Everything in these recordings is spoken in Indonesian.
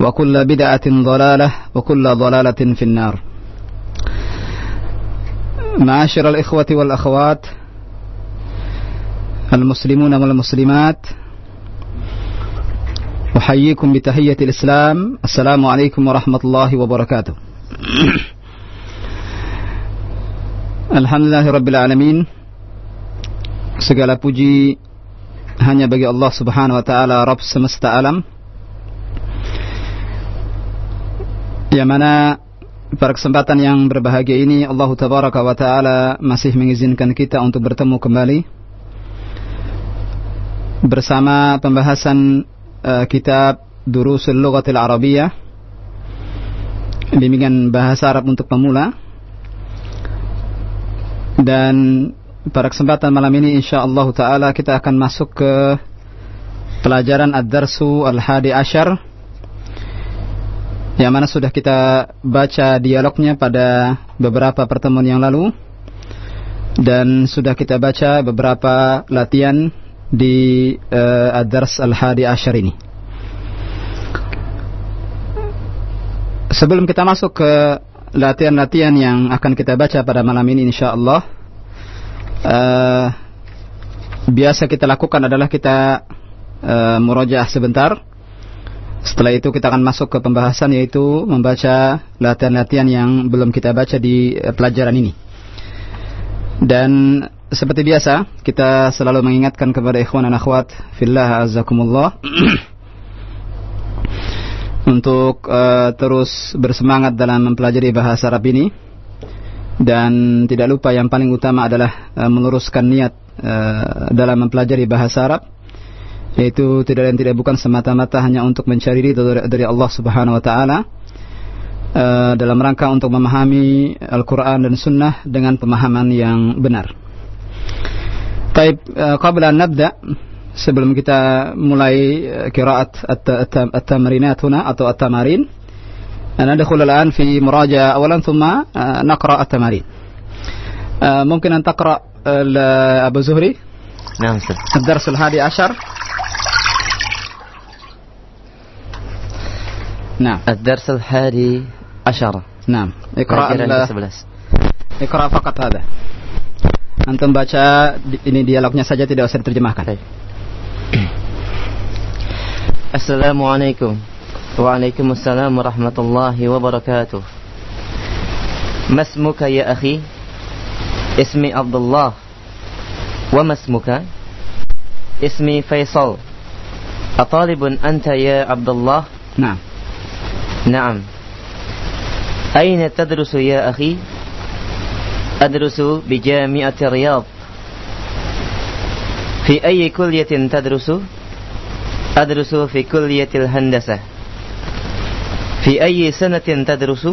وكل بدعة ضلالة وكل ضلالة في النار. معاشر الإخوة والأخوات المسلمون والمسلمات أحييكم بتحية الإسلام. السلام عليكم ورحمة الله وبركاته. Alhamdulillah Rabbil Alamin Segala puji hanya bagi Allah Subhanahu wa taala Rabb semesta alam. Yang mana pada kesempatan yang berbahagia ini Allah Tabaraka wa taala masih mengizinkan kita untuk bertemu kembali bersama pembahasan uh, kitab Durusul Lughatil Arabiyah bimbingan bahasa Arab untuk pemula. Dan pada kesempatan malam ini insyaallah taala kita akan masuk ke pelajaran Ad-Darsu Al-Hadi Asyar yang mana sudah kita baca dialognya pada beberapa pertemuan yang lalu dan sudah kita baca beberapa latihan di uh, Ad-Dars Al-Hadi Asyar ini. Sebelum kita masuk ke latihan-latihan yang akan kita baca pada malam ini insyaallah uh, biasa kita lakukan adalah kita uh, murojaah sebentar setelah itu kita akan masuk ke pembahasan yaitu membaca latihan-latihan yang belum kita baca di pelajaran ini. Dan seperti biasa, kita selalu mengingatkan kepada ikhwan dan akhwat fillah azakumullah untuk uh, terus bersemangat dalam mempelajari bahasa Arab ini dan tidak lupa yang paling utama adalah uh, meluruskan niat uh, dalam mempelajari bahasa Arab yaitu tidak lain tidak bukan semata-mata hanya untuk mencari ridho dari Allah Subhanahu wa taala uh, dalam rangka untuk memahami Al-Qur'an dan Sunnah dengan pemahaman yang benar. Baik, uh, qabla nabda sebelum kita mulai qiraat at-tamrinat huna atau at-tamarin ندخل الآن في مراجعة أولا ثم نقرأ التمارين ممكن أن تقرأ أبو زهري نعم سر. الدرس الحادي عشر نعم الدرس الحادي عشر نعم اقرأ pelajaran ال- ke-11 اقرأ فقط هذا Antum baca di- ini dialognya saja tidak usah diterjemahkan. طيب السلام عليكم وعليكم السلام ورحمة الله وبركاته ما اسمك يا أخي اسمي عبد الله وما اسمك؟ اسمي فيصل. أطالب أنت يا عبد الله نعم. نعم. أين تدرس يا أخي؟ أدرس بجامعة الرياض. في أي كلية تدرس؟ أدرس في كلية الهندسة. في أي سنة تدرس؟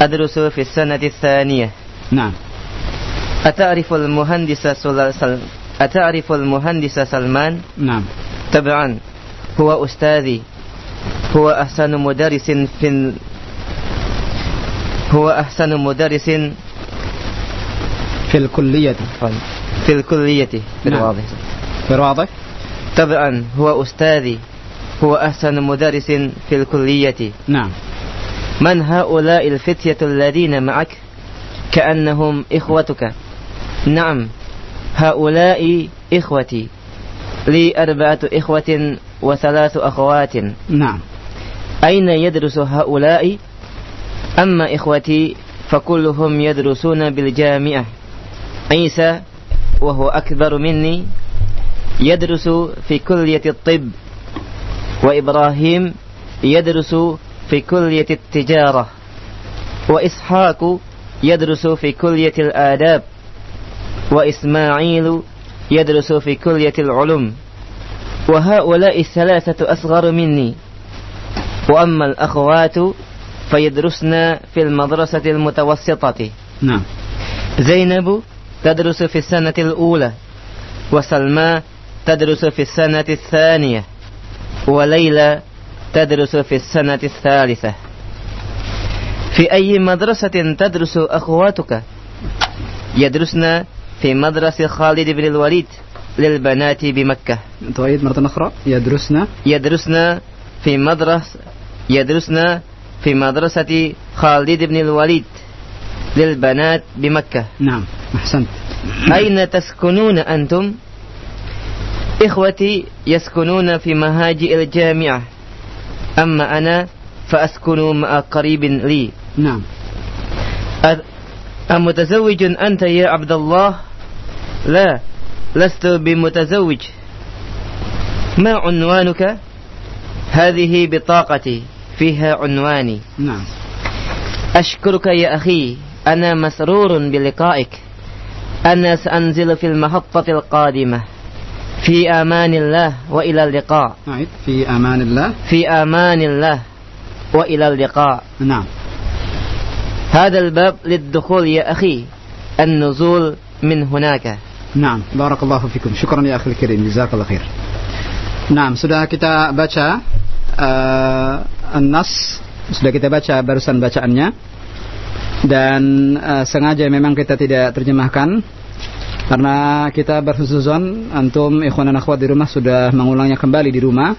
أدرس في السنة الثانية. نعم. أتعرف المهندس سل... أتعرف المهندس سلمان؟ نعم. طبعا. هو أستاذي. هو أحسن مدرس في ال... هو أحسن مدرس في الكلية. في الكلية. في نعم. الواضح غير واضح طبعا. هو أستاذي. هو أحسن مدرس في الكلية. نعم. من هؤلاء الفتية الذين معك؟ كأنهم إخوتك. نعم. هؤلاء إخوتي. لي أربعة إخوة وثلاث أخوات. نعم. أين يدرس هؤلاء؟ أما إخوتي فكلهم يدرسون بالجامعة. عيسى وهو أكبر مني يدرس في كلية الطب. وإبراهيم يدرس في كلية التجارة. وإسحاق يدرس في كلية الآداب. وإسماعيل يدرس في كلية العلوم وهؤلاء الثلاثة أصغر مني. وأما الأخوات فيدرسن في المدرسة المتوسطة. نعم. زينب تدرس في السنة الأولى وسلمى تدرس في السنة الثانية وليلى تدرس في السنة الثالثة. في أي مدرسة تدرس أخواتك؟ يدرسن في مدرسة خالد بن الوليد للبنات بمكة. تعيد مرة أخرى يدرسنا؟ يدرسن في مدرسة يدرسن في مدرسة خالد بن الوليد للبنات بمكة. نعم أحسنت. أين تسكنون أنتم؟ إخوتي يسكنون في مهاجئ الجامعة. أما أنا فأسكن مع قريب لي. نعم. أمتزوج أنت يا عبد الله؟ لا لست بمتزوج. ما عنوانك؟ هذه بطاقتي فيها عنواني. نعم. أشكرك يا أخي أنا مسرور بلقائك. أنا سأنزل في المحطة القادمة. في أمان الله وإلى اللقاء. أعيد في أمان الله. في أمان الله وإلى اللقاء. نعم. هذا الباب للدخول يا أخي. النزول من هناك. Nah, barakallahu fikum. Syukran ya akhil kirim. Jazakallah khair. Nah, sudah kita baca uh, An-Nas. Sudah kita baca barusan bacaannya. Dan uh, sengaja memang kita tidak terjemahkan. Karena kita bersusun, antum ikhwan dan akhwat di rumah sudah mengulangnya kembali di rumah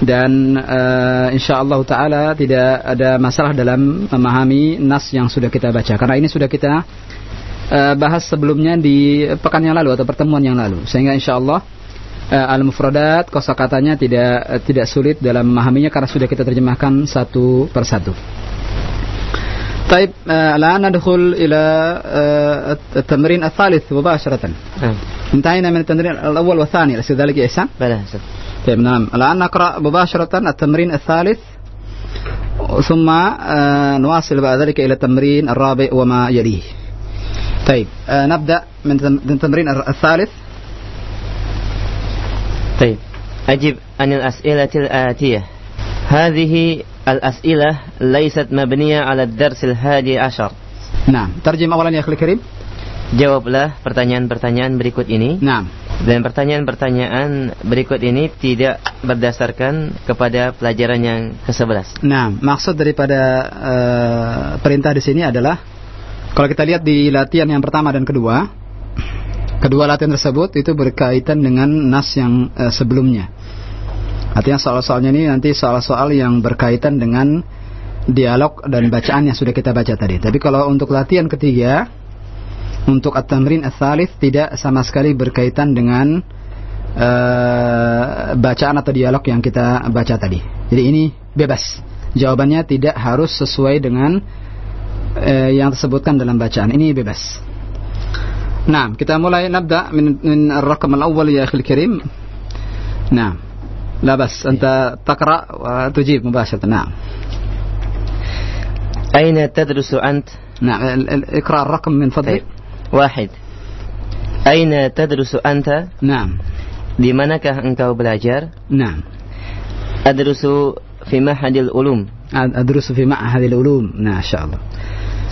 dan eh, uh, insya Allah Taala tidak ada masalah dalam memahami nas yang sudah kita baca karena ini sudah kita uh, bahas sebelumnya di pekan yang lalu atau pertemuan yang lalu Sehingga insyaAllah uh, al-mufradat kosakatanya tidak uh, tidak sulit dalam memahaminya karena sudah kita terjemahkan satu persatu. طيب آه، الآن ندخل إلى آه، التمرين الثالث مباشرة نعم انتهينا من التمرين الأول والثاني أليس ذلك يا إحسان؟ بلى أستاذ. طيب نعم الآن نقرأ مباشرة التمرين الثالث ثم آه، نواصل بعد ذلك إلى التمرين الرابع وما يليه طيب آه، نبدأ من تم- من التمرين الثالث طيب أجب عن الأسئلة الآتية هذه الأسئلة ليست مبنية على الدرس الهادي عشر نعم ترجم أولا يا أخي الكريم Jawablah pertanyaan-pertanyaan berikut ini نعم Dan pertanyaan-pertanyaan berikut ini tidak berdasarkan kepada pelajaran yang ke-11 Nah, maksud daripada eh, perintah di sini adalah kalau kita lihat di latihan yang pertama dan kedua, kedua latihan tersebut itu berkaitan dengan nas yang eh, sebelumnya. Artinya soal-soalnya ini nanti soal-soal yang berkaitan dengan dialog dan bacaan yang sudah kita baca tadi. Tapi kalau untuk latihan ketiga, untuk at-tamrin ats tidak sama sekali berkaitan dengan eh, bacaan atau dialog yang kita baca tadi. Jadi ini bebas. Jawabannya tidak harus sesuai dengan eh, yang disebutkan dalam bacaan. Ini bebas. Nah, kita mulai nabda min min ar-raqam al-awwal ya akhil karim. Nah, لا بس أنت تقرأ وتجيب مباشرة نعم أين تدرس أنت؟ نعم ال- ال- اقرأ الرقم من فضلك طيب واحد أين تدرس أنت؟ نعم Di manakah engkau belajar? نعم أدرس في معهد العلوم أدرس في معهد العلوم نعم إن شاء الله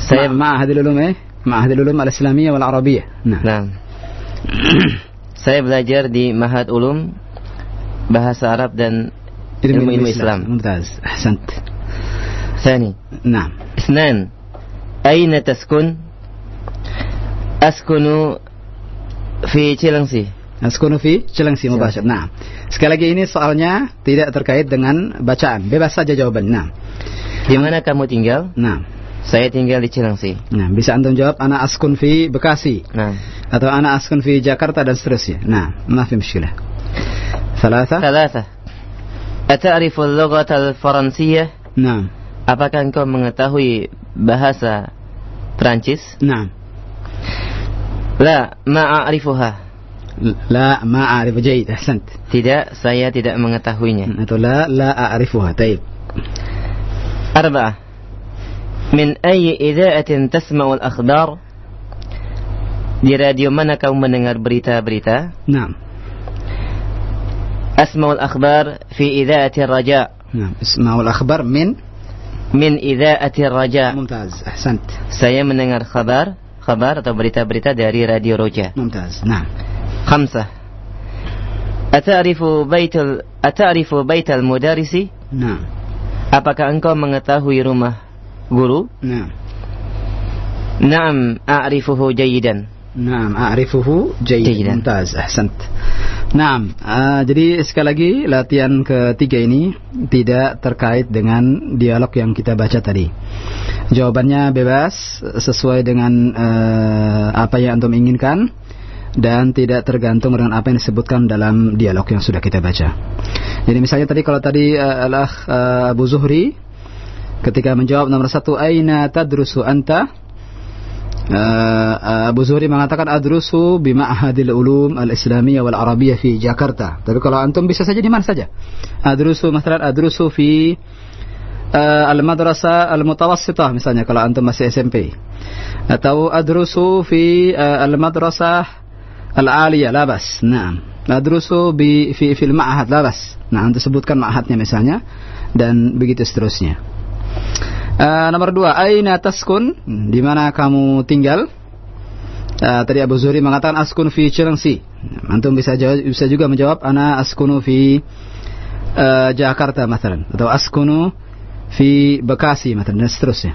Saya مع- معهد العلوم إيه معهد العلوم الإسلامية والعربية نعم Nah. Saya belajar di Mahad Ulum Bahasa Arab dan ilmu-ilmu Islam. ممتاز أحسنت ثاني نعم اثنان أين تسكن أسكن في Cilengsi أسكن في Cilengsi مباشر نعم sekali lagi ini soalnya tidak terkait dengan bacaan bebas saja jawaban nah di mana kamu tinggal nah Saya tinggal di Cilengsi. Nah, bisa antum jawab anak askun fi Bekasi. Nah. Atau anak askun fi Jakarta dan seterusnya. Nah, maaf muskilah. Salasa? Salasa. Ata'rifu al-lughata al-Faransiyah? Nah. Apakah engkau mengetahui bahasa Perancis? Nah. La, ma'arifuha. La Ma'af jayid ahsant. Tidak, saya tidak mengetahuinya. Atau la la a'rifuha. Baik. Arba'ah من أي إذاءة تسمع الأخبار di radio mana kamu mendengar berita-berita نعم أسمع الأخبار في إذاءة الرجاء نعم اسمعوا الأخبار من من إذاءة الرجاء ممتاز أحسنت saya mendengar kabar kabar atau berita-berita dari radio Roja ممتاز نعم خمسة أتعرف بيت ال... أتعرف بيت المدرس نعم apakah engkau mengetahui rumah guru? Naam. Naam, a'rifuhu jayidan. Naam, a'rifuhu jayidan. Mumtaz, ahsant. Naam, uh, jadi sekali lagi latihan ketiga ini tidak terkait dengan dialog yang kita baca tadi. Jawabannya bebas sesuai dengan uh, apa yang antum inginkan dan tidak tergantung dengan apa yang disebutkan dalam dialog yang sudah kita baca. Jadi misalnya tadi kalau tadi eh, uh, Al-Akh uh, eh, Abu Zuhri ketika menjawab nomor satu Aina tadrusu anta Uh, Abu Zuhri mengatakan adrusu bima'hadil ulum al-islamiyah wal arabiyah fi Jakarta. Tapi kalau antum bisa saja di mana saja. Adrusu masalan adrusu fi uh, al-madrasah al-mutawassitah misalnya kalau antum masih SMP. Atau adrusu fi uh, al-madrasah al-aliyah la. Naam. Adrusu bi fi fil ma'had la bas. Nah, antum sebutkan ma'hadnya misalnya dan begitu seterusnya. Uh, nomor dua, aina taskun? Di mana kamu tinggal? Uh, tadi Abu Zuhri mengatakan askun fi Cilengsi. Antum bisa jawab, bisa juga menjawab ana askunu fi uh, Jakarta misalnya atau askunu fi Bekasi misalnya dan seterusnya.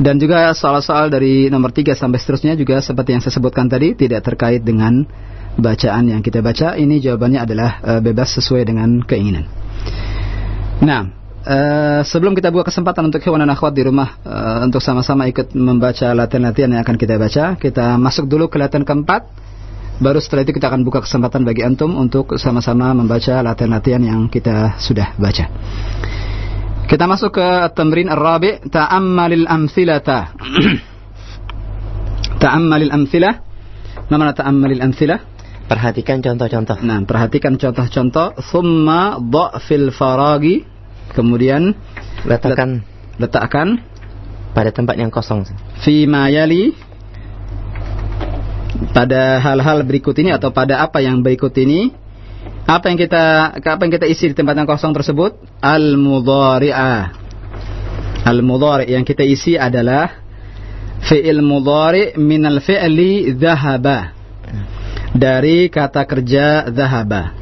Dan juga soal-soal dari nomor tiga sampai seterusnya juga seperti yang saya sebutkan tadi tidak terkait dengan bacaan yang kita baca. Ini jawabannya adalah uh, bebas sesuai dengan keinginan. Nah, Uh, sebelum kita buka kesempatan untuk hewan dan akhwat di rumah uh, untuk sama-sama ikut membaca latihan-latihan yang akan kita baca, kita masuk dulu ke latihan keempat. Baru setelah itu kita akan buka kesempatan bagi antum untuk sama-sama membaca latihan-latihan yang kita sudah baca. Kita masuk ke tamrin ar-rabi' ta'ammalil amthilata. ta'ammalil amthilah. Mana ta'ammalil amthilah? perhatikan contoh-contoh Nah, perhatikan contoh-contoh. Thumma dha'fil faragi Kemudian letakkan letakkan pada tempat yang kosong fi yali pada hal-hal berikut ini atau pada apa yang berikut ini. Apa yang kita apa yang kita isi di tempat yang kosong tersebut? Al mudhari'ah al mudhari' yang kita isi adalah fi'il mudhari' min al fi'li dhahaba. Dari kata kerja dhahaba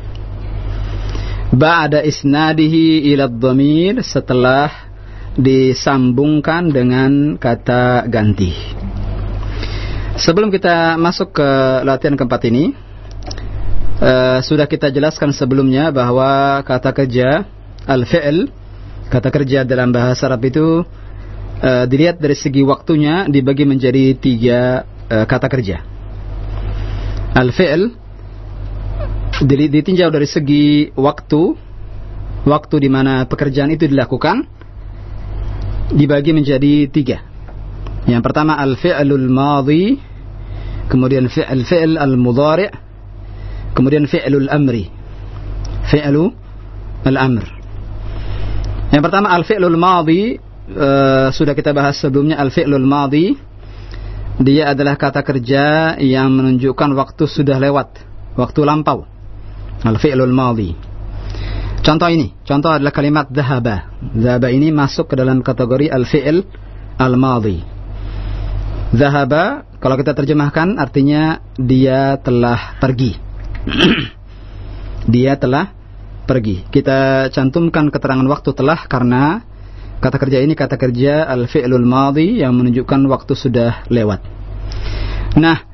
ba'da isnadihi ila dhamir setelah disambungkan dengan kata ganti. Sebelum kita masuk ke latihan keempat ini, uh, sudah kita jelaskan sebelumnya bahwa kata kerja al-fi'l, kata kerja dalam bahasa Arab itu uh, dilihat dari segi waktunya dibagi menjadi tiga uh, kata kerja. Al-fi'l ditinjau dari segi waktu, waktu di mana pekerjaan itu dilakukan, dibagi menjadi tiga. Yang pertama al-fi'lul madhi, kemudian fi'l fi'l al-mudhari', kemudian fi'lul amri. Fi'lu al-amr. Yang pertama al-fi'lul madhi uh, sudah kita bahas sebelumnya al-fi'lul madhi dia adalah kata kerja yang menunjukkan waktu sudah lewat, waktu lampau. Al-fi'lul madhi. Contoh ini, contoh adalah kalimat dhahaba. Dhahaba ini masuk ke dalam kategori al-fi'l al-madhi. Dhahaba, kalau kita terjemahkan artinya dia telah pergi. dia telah pergi. Kita cantumkan keterangan waktu telah karena kata kerja ini kata kerja al-fi'lul madhi yang menunjukkan waktu sudah lewat. Nah,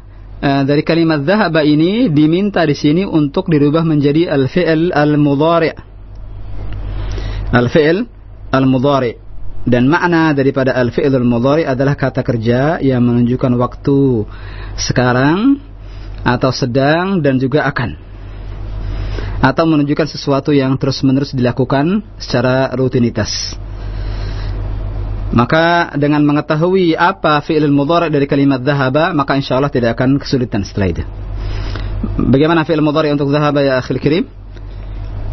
dari kalimat dhahaba ini diminta di sini untuk dirubah menjadi al-fi'l al-mudhari'. Al-fi'l al-mudhari'. Dan makna daripada al-fi'l al-mudhari' adalah kata kerja yang menunjukkan waktu sekarang atau sedang dan juga akan. Atau menunjukkan sesuatu yang terus-menerus dilakukan secara rutinitas. Maka dengan mengetahui apa fi'il mudhari dari kalimat dhahaba, maka insya Allah tidak akan kesulitan setelah itu. Bagaimana fi'il mudhari untuk dhahaba ya akhil kirim?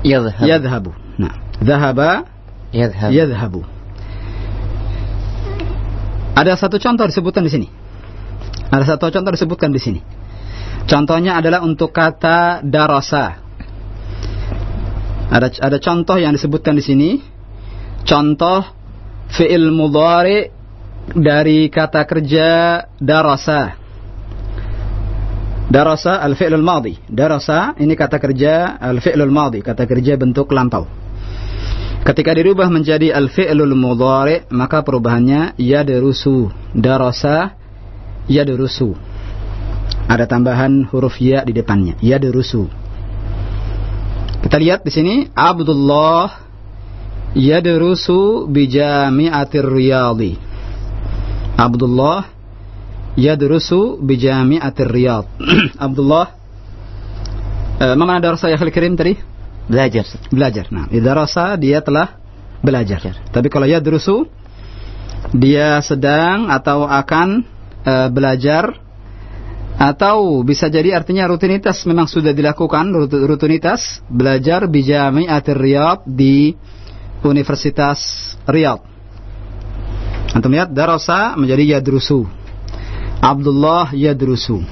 Yadhhab. Yadhabu. Nah, dhahaba Yadhhab. yadhabu. Ada satu contoh disebutkan di sini. Ada satu contoh disebutkan di sini. Contohnya adalah untuk kata darasa. Ada ada contoh yang disebutkan di sini. Contoh fi'il mudhari dari kata kerja darasa. Darasa al-fi'l al-madhi. Darasa ini kata kerja al-fi'l al-madhi, kata kerja bentuk lampau. Ketika dirubah menjadi al-fi'lul mudhari, maka perubahannya yadrusu. Darasa yadrusu. Ada tambahan huruf ya di depannya. Yadrusu. Kita lihat di sini Abdullah yadrusu bi jami'atir riyadi. Abdullah yadrusu bi jami'atir riyad. Abdullah uh, mana darasa ya Karim tadi? Belajar. Belajar. Nah, darasa dia telah belajar. Belajar. Tapi kalau yadrusu dia sedang atau akan uh, belajar atau bisa jadi artinya rutinitas memang sudah dilakukan rutinitas belajar bijami atir riyad di Universitas Riyadh. Antum lihat darasa menjadi yadrusu. Abdullah yadrusu.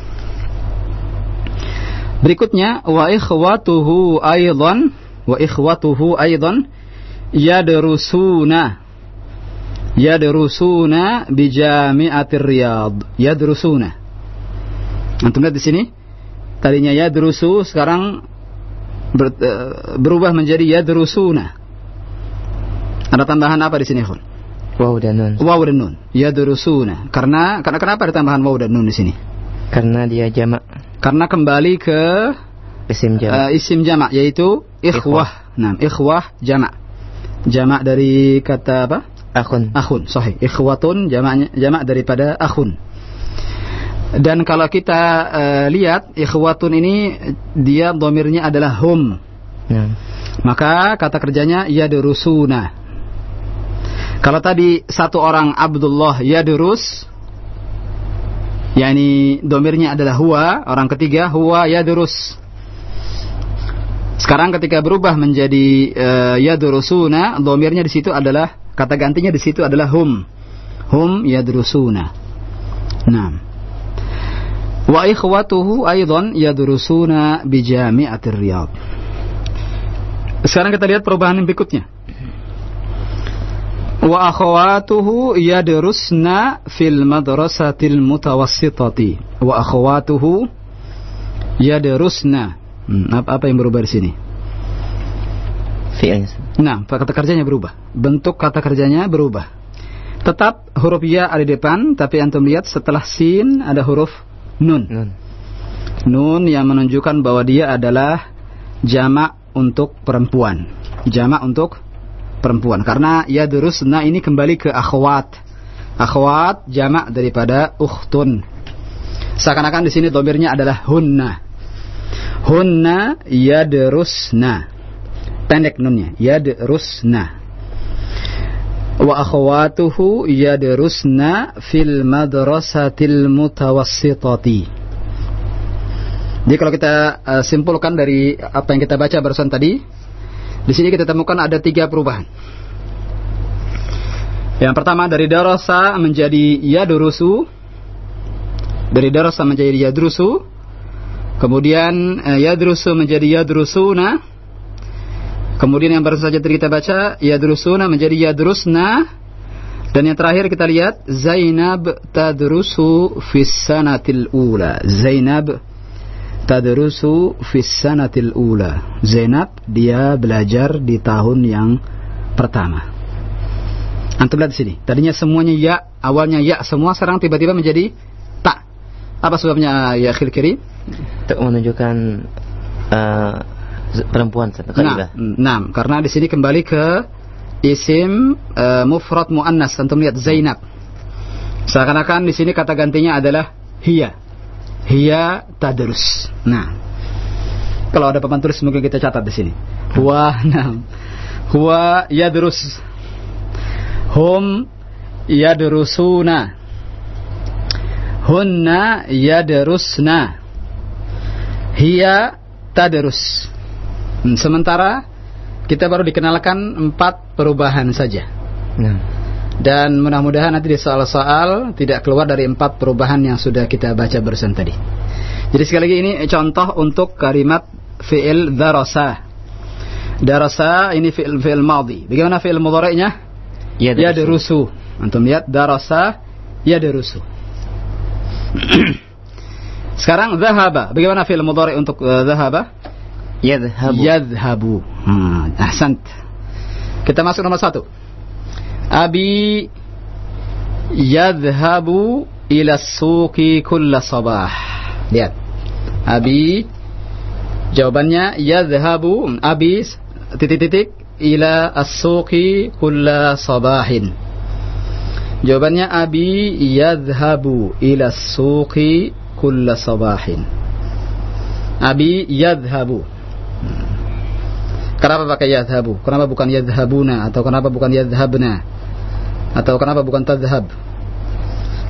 Berikutnya wa ikhwatuhu aidan wa ikhwatuhu aidan yadrusuna. Yadrusuna bi jami'atir Riyadh. Yadrusuna. Antum lihat di sini tadinya yadrusu sekarang ber, uh, berubah menjadi yadrusuna. Ada tambahan apa di sini, Khul? Waw dan nun. Waw dan nun. Yadrusuna. Karena karena kenapa ada tambahan waw dan nun di sini? Karena dia jamak. Karena kembali ke Isim jamak. uh, isim jamak yaitu ikhwah. Nah, ikhwah jamak. Jamak dari kata apa? Akhun. Akhun, sahih. Ikhwatun jamaknya jamak daripada akhun. Dan kalau kita uh, lihat ikhwatun ini dia domirnya adalah hum. Nah. Maka kata kerjanya yadrusuna. Kalau tadi satu orang Abdullah yadrus yakni domirnya adalah huwa, orang ketiga huwa yadrus. Sekarang ketika berubah menjadi uh, yadrusuna, domirnya di situ adalah kata gantinya di situ adalah hum. Hum yadrusuna. Nah. Wa ikhwatuhu aidan yadrusuna bi jami'atir Riyadh. Sekarang kita lihat perubahan yang berikutnya. Wa akhawatuhu yadrusna fil madrasatil mutawassitati. Wa akhawatuhu yadrusna. Hmm, apa, apa yang berubah di sini? Fi'ilnya. Nah, kata kerjanya berubah. Bentuk kata kerjanya berubah. Tetap huruf ya ada di depan, tapi antum lihat setelah sin ada huruf nun. Nun. Nun yang menunjukkan bahwa dia adalah jamak untuk perempuan. Jamak untuk perempuan. Karena ya durusna ini kembali ke akhwat. Akhwat jamak daripada ukhtun. Seakan-akan di sini domirnya adalah hunna. Hunna yadrusna. Pendek nunnya. Yadrusna. Wa akhwatuhu yadrusna fil madrasatil mutawassitati. Jadi kalau kita uh, simpulkan dari apa yang kita baca barusan tadi, di sini kita temukan ada tiga perubahan. Yang pertama dari darasa menjadi yadurusu, dari darasa menjadi yadrusu, kemudian uh, yadrusu menjadi yadrusuna, kemudian yang baru saja kita baca yadrusuna menjadi yadrusna, dan yang terakhir kita lihat Zainab tadrusu fis sanatil ula. Zainab tadrusu fi sanatil ula. Zainab dia belajar di tahun yang pertama. Antum lihat di sini. Tadinya semuanya ya, awalnya ya semua sekarang tiba-tiba menjadi tak. Apa sebabnya ya akhil kiri? Untuk menunjukkan uh, perempuan nah, nah, karena di sini kembali ke isim uh, mufrad muannas. Antum lihat Zainab. Seakan-akan di sini kata gantinya adalah hiya hiya tadrus. Nah, kalau ada papan tulis mungkin kita catat di sini. Huwa nam. Huwa yadrus. Hum yadrusuna. Hunna yadrusna. Hiya tadrus. Hmm, sementara kita baru dikenalkan empat perubahan saja. Nah. Dan mudah-mudahan nanti di soal-soal tidak keluar dari empat perubahan yang sudah kita baca barusan tadi. Jadi sekali lagi ini contoh untuk kalimat fi'il darasa. Darasa ini fi'il fi'il madhi. Bagaimana fi'il mudhari'nya? Ya, ya derusu. Antum lihat darasa ya derusu. Sekarang zahaba. Bagaimana fi'il mudhari' untuk uh, zahaba? Yadhabu. Yadhabu. Hmm, ahsant. Kita masuk nomor satu. Abi yadhhabu ila suqi kulla sabah. Lihat. Abi jawabannya yadhhabu abi titik-titik ila as-suqi kulla sabahin. Jawabannya abi yadhhabu ila as-suqi kulla sabahin. Abi yadhhabu. Kenapa pakai yadhhabu? Kenapa bukan yadhhabuna atau kenapa bukan yadhhabna? Atau kenapa bukan tadhab?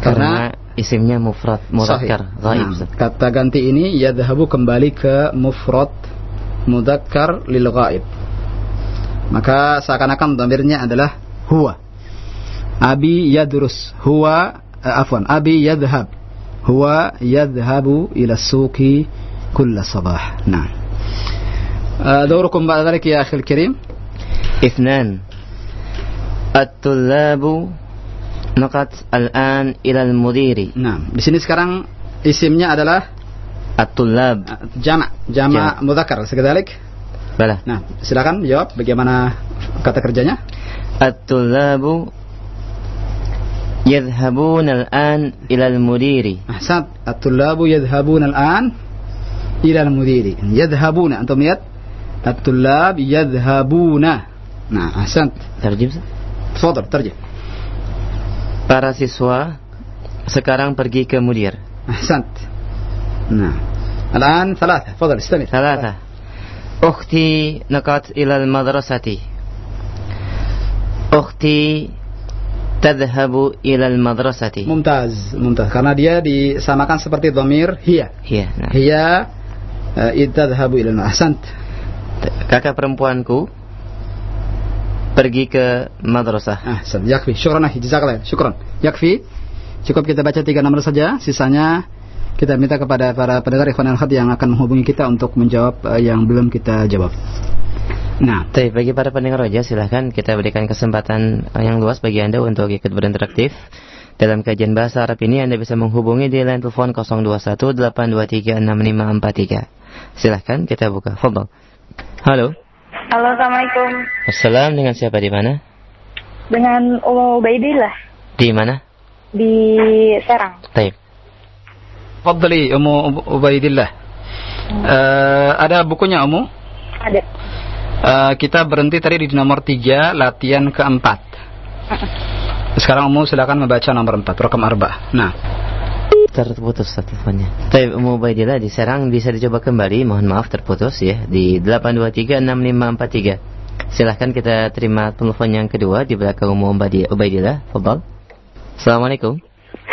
Karena, Karena isimnya mufrad mudzakkar ghaib. Nah, kata ganti ini yadhhabu kembali ke mufrad mudzakkar lil ghaib. Maka seakan-akan dhamirnya adalah huwa. Abi yadrus huwa uh, afwan abi yadhhab huwa yadhhabu ila suqi kulla sabah. Nah. دوركم بعد ذلك يا أخي الكريم اثنان At-tullabu Nakat al-an ilal mudiri. Nah, di sini sekarang isimnya adalah At-tullab. Jama, jama, jama. mudzakkar. Sekedalik. Bala. Nah, silakan jawab bagaimana kata kerjanya? At-tullabu yadhhabun al-an ilal mudiri. Ahsan. At-tullabu yadhhabun al-an ilal mudiri. Yadhhabuna. Antum lihat? At-tullab yadhhabuna. Nah, ahsan. Terjem Tfadal, terjem. Para siswa sekarang pergi ke mudir. Ahsant. Nah. الآن ثلاثة تفضل استمر ثلاثة أختي نقت إلى المدرسة أختي تذهب إلى المدرسة ممتاز ممتاز karena dia disamakan seperti dhamir hiya hiya nah. hiya uh, tadhhabu ila ahsant kakak perempuanku pergi ke madrasah. Ah, yakfi. Syukran ahi, jazakallah. Syukran. Yakfi. Cukup kita baca tiga nomor saja, sisanya kita minta kepada para pendengar ikhwan al yang akan menghubungi kita untuk menjawab uh, yang belum kita jawab. Nah, Tapi bagi para pendengar aja silahkan kita berikan kesempatan eh, yang luas bagi Anda untuk ikut berinteraktif. Dalam kajian bahasa Arab ini Anda bisa menghubungi di line telepon 021 823 6543. Silahkan kita buka. Fadol. Halo. Halo, Assalamualaikum. Assalam, dengan siapa di mana? Dengan Umu Ubaidillah. Di mana? Di Serang. Taib. Fadli Umu Ubaidillah. Hmm. Uh, ada bukunya Umu? Ada. Uh, kita berhenti tadi di nomor 3, latihan keempat. Sekarang Umu silakan membaca nomor 4, rokam arba. Nah terputus teleponnya. Tapi Ummu Baidillah di Serang bisa dicoba kembali. Mohon maaf terputus ya di 8236543. Silahkan kita terima telepon yang kedua di belakang Ummu Ubaidillah. Fadal. Assalamualaikum.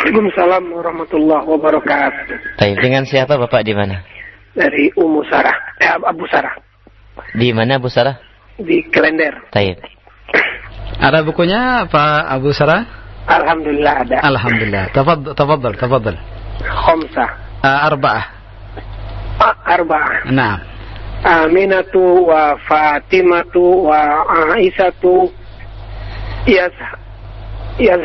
Waalaikumsalam warahmatullahi wabarakatuh. Baik, dengan siapa Bapak di mana? Dari Ummu Sarah, eh, Abu Sarah. Di mana Abu Sarah? Di Klender. Baik. Ada bukunya Pak Abu Sarah? Alhamdulillah ada. Alhamdulillah. Tafadhal, tafadhal, tafadhal. Aminatu wa Fatimatu wa Aisyatu yas yas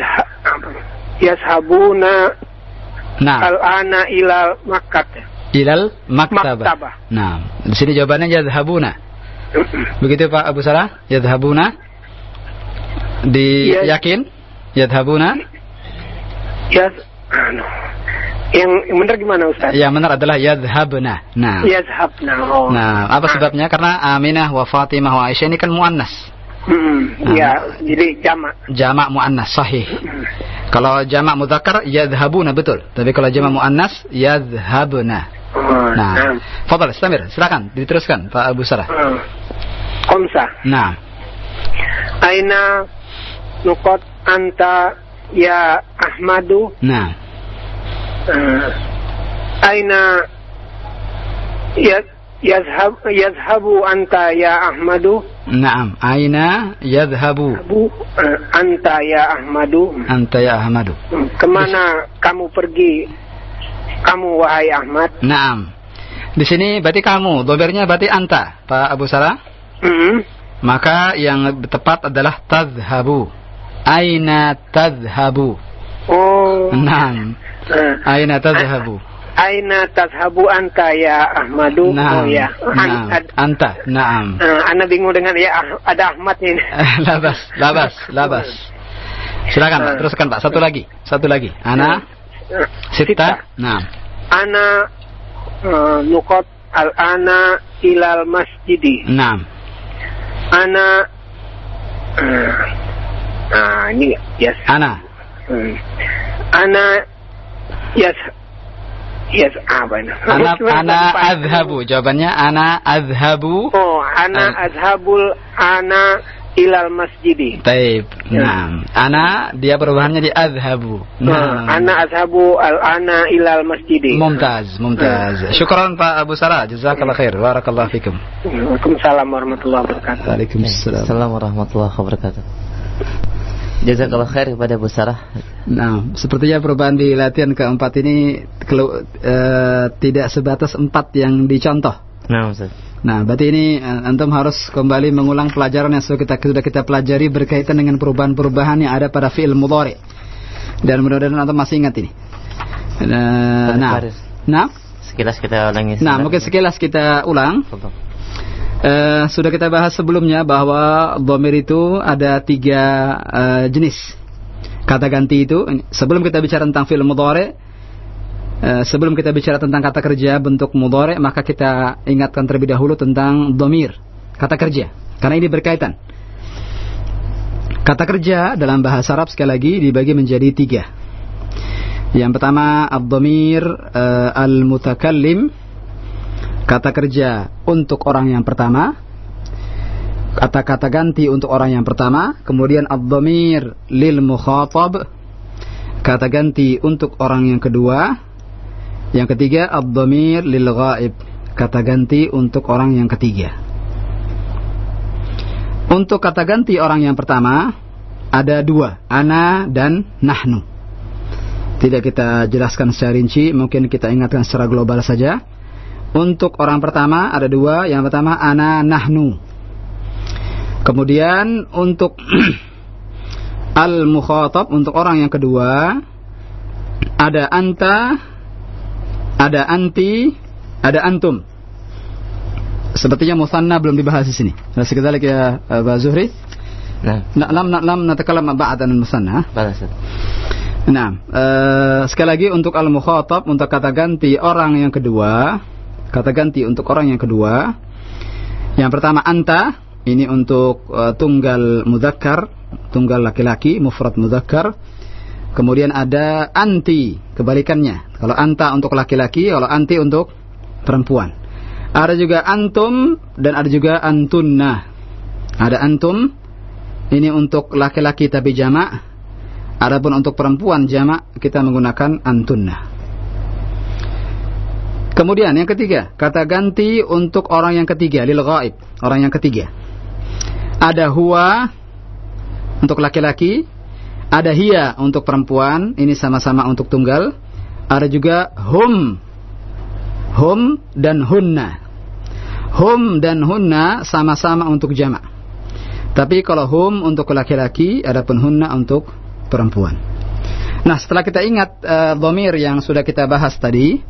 yashabuna nah. al-ana ila Makkah. Ilal maktabah. Maktabah. Nah, di sini jawabannya yadhabuna. Begitu Pak Abu Salah? Yadhabuna? Di Ya. yakin? Yadhabuna? Ya, anu. Yang, yang benar gimana Ustaz? Yang benar adalah yadhabna. Nah. Yazhabna. Oh. Nah, apa sebabnya? Karena Aminah wa Fatimah wa Aisyah ini kan muannas. Hmm, Nah. ya, jadi jamak. Jamak muannas sahih. Kalau jamak mudzakkar yadhabuna betul. Tapi kalau jamak muannas yadhabna. Oh, Nah, fadal istamir. Silakan diteruskan Pak Abu Salah. Ah. Komsa. Nah, Aina nukot anta ya Ahmadu. nah. Yazhabu anta ya Ahmadu. Naam, aina yadhhabu Abu ah, anta ya Ahmadu. anta ya Ahmadu? Ke mana kamu pergi? Kamu wahai Ahmad. Naam. Di sini berarti kamu, dobernya berarti anta, Pak Abu Salah. Hmm. Maka yang tepat adalah tadhhabu. Aina tadhhabu. Oh. Naam. Ah. Aina tazhabu anta ya Ahmadu? Naam. Oh ya. Naam. Anta. Naam. Ah, Ana bingung dengan ya ada Ahmadnya ini. labas, labas, labas. Silakan Pak, teruskan Pak. Satu lagi, satu lagi. Ana, Ah, sita, nah, Ana uh, nukot al ana ilal masjidi. nah, Ana ah, ah ini yes. ana, Hmm. Ana yes yes apa ini? ana, ana azhabu. Jawabannya ana azhabu. Oh, ana An- azhabul ana ilal masjidi. Taib. Ya. Nah, ana dia perubahannya di azhabu. Nah, ana azhabu al ana ilal masjidi. Mumtaz, mumtaz. Syukran Pak Abu Sarah. Jazakallah khair. Barakallahu fikum. Waalaikumsalam warahmatullahi wabarakatuh. Waalaikumsalam. Warahmatullahi wabarakatuh. Jazakallah khair kepada Bu Sarah. Nah, sepertinya perubahan di latihan keempat ini kelu- eh, tidak sebatas empat yang dicontoh. Nah, Ustaz. Nah, berarti ini eh, antum harus kembali mengulang pelajaran yang sudah kita sudah kita pelajari berkaitan dengan perubahan-perubahan yang ada pada fi'il mudhari. Dan mudah-mudahan antum masih ingat ini. Eh, nah, nah, Sekilas kita ulangi. nah, mungkin sekilas kita ulang. Eh, sudah kita bahas sebelumnya bahwa domir itu ada tiga eh, jenis kata ganti itu. Sebelum kita bicara tentang film mudhari, eh, sebelum kita bicara tentang kata kerja bentuk mudhari, maka kita ingatkan terlebih dahulu tentang domir kata kerja, karena ini berkaitan. Kata kerja dalam bahasa Arab sekali lagi dibagi menjadi tiga. Yang pertama ad-dhamir eh, al-mutakallim kata kerja untuk orang yang pertama. Kata-kata ganti untuk orang yang pertama. Kemudian ad-dhamir lil mukhatab. Kata ganti untuk orang yang kedua. Yang ketiga ad-dhamir lil ghaib. Kata ganti untuk orang yang ketiga. Untuk kata ganti orang yang pertama ada dua. Ana dan nahnu. Tidak kita jelaskan secara rinci mungkin kita ingatkan secara global saja untuk orang pertama ada dua. Yang pertama ana nahnu. Kemudian untuk al mukhatab untuk orang yang kedua ada anta, ada anti, ada antum. Sepertinya musanna belum dibahas di sini. Nah, sekedar lagi ya Pak Zuhri. Nah, Lam lam natakallam ba'dan al-musanna. balas. Nah, eh, sekali lagi untuk al mukhatab untuk kata ganti orang yang kedua, kata ganti untuk orang yang kedua. Yang pertama anta, ini untuk eh, tunggal mudzakkar, tunggal laki-laki, mufrad mudzakkar. Kemudian ada anti, kebalikannya. Kalau anta untuk laki-laki, kalau anti untuk perempuan. Ada juga antum dan ada juga antunna. Ada antum, ini untuk laki-laki tapi jamak. Adapun untuk perempuan jamak kita menggunakan antunna. Kemudian yang ketiga, kata ganti untuk orang yang ketiga, lil ghaib, orang yang ketiga. Ada huwa untuk laki-laki, ada hiya untuk perempuan, ini sama-sama untuk tunggal. Ada juga hum, hum dan hunna. Hum dan hunna sama-sama untuk jamak. Tapi kalau hum untuk laki-laki, adapun hunna untuk perempuan. Nah, setelah kita ingat uh, dhamir yang sudah kita bahas tadi,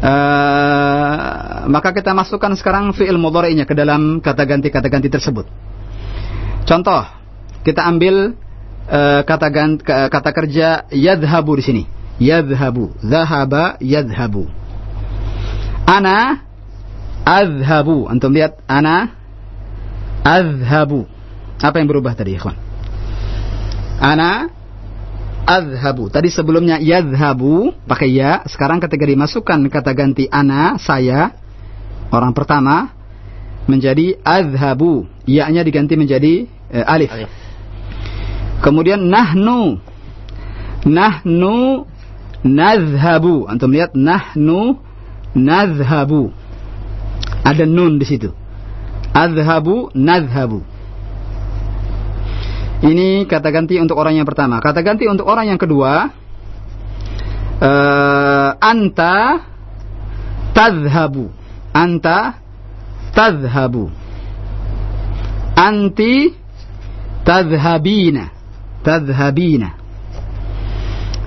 Uh, maka kita masukkan sekarang fi'il mudhari'nya ke dalam kata ganti-kata ganti tersebut. Contoh, kita ambil uh, kata ganti, kata kerja yadhabu di sini. Yadhabu, zahaba yadhabu. Ana azhabu. Antum lihat ana azhabu. Apa yang berubah tadi, ikhwan? Ana azhabu. Tadi sebelumnya yadhabu pakai ya, sekarang ketika dimasukkan kata ganti ana, saya orang pertama menjadi azhabu. Ya-nya diganti menjadi eh, alif. alif. Kemudian nahnu. Nahnu nazhabu. Antum lihat nahnu nazhabu. Ada nun di situ. Azhabu nazhabu. Ini kata ganti untuk orang yang pertama. Kata ganti untuk orang yang kedua. Uh, anta tazhabu. Anta tazhabu. Anti tazhabina. Tazhabina.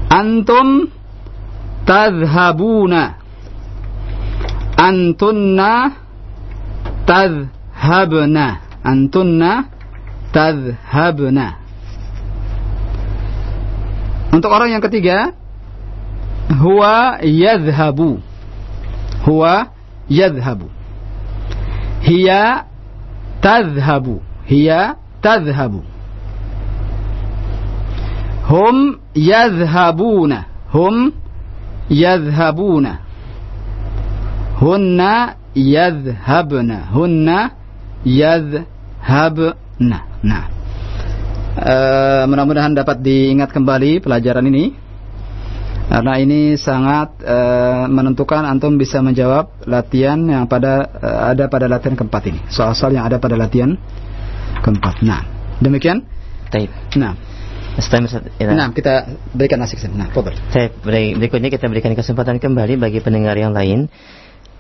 Antum tazhabuna. Antunna tazhabna. Antunna tadhhabna. Untuk orang yang ketiga, huwa yadhhabu. Huwa yadhhabu. Hiya tadhhabu. Hiya tadhhabu. Hum yadhhabuna. Hum yadhhabuna. Hunna yadhhabna. Hunna yadhhabna. Nah, uh, mudah-mudahan dapat diingat kembali pelajaran ini karena ini sangat uh, menentukan antum bisa menjawab latihan yang pada uh, ada pada latihan keempat ini soal-soal yang ada pada latihan keempat. Nah, demikian. Taib. Nah. Nah, kita berikan asik. Nah, Baik, berikutnya kita berikan kesempatan kembali bagi pendengar yang lain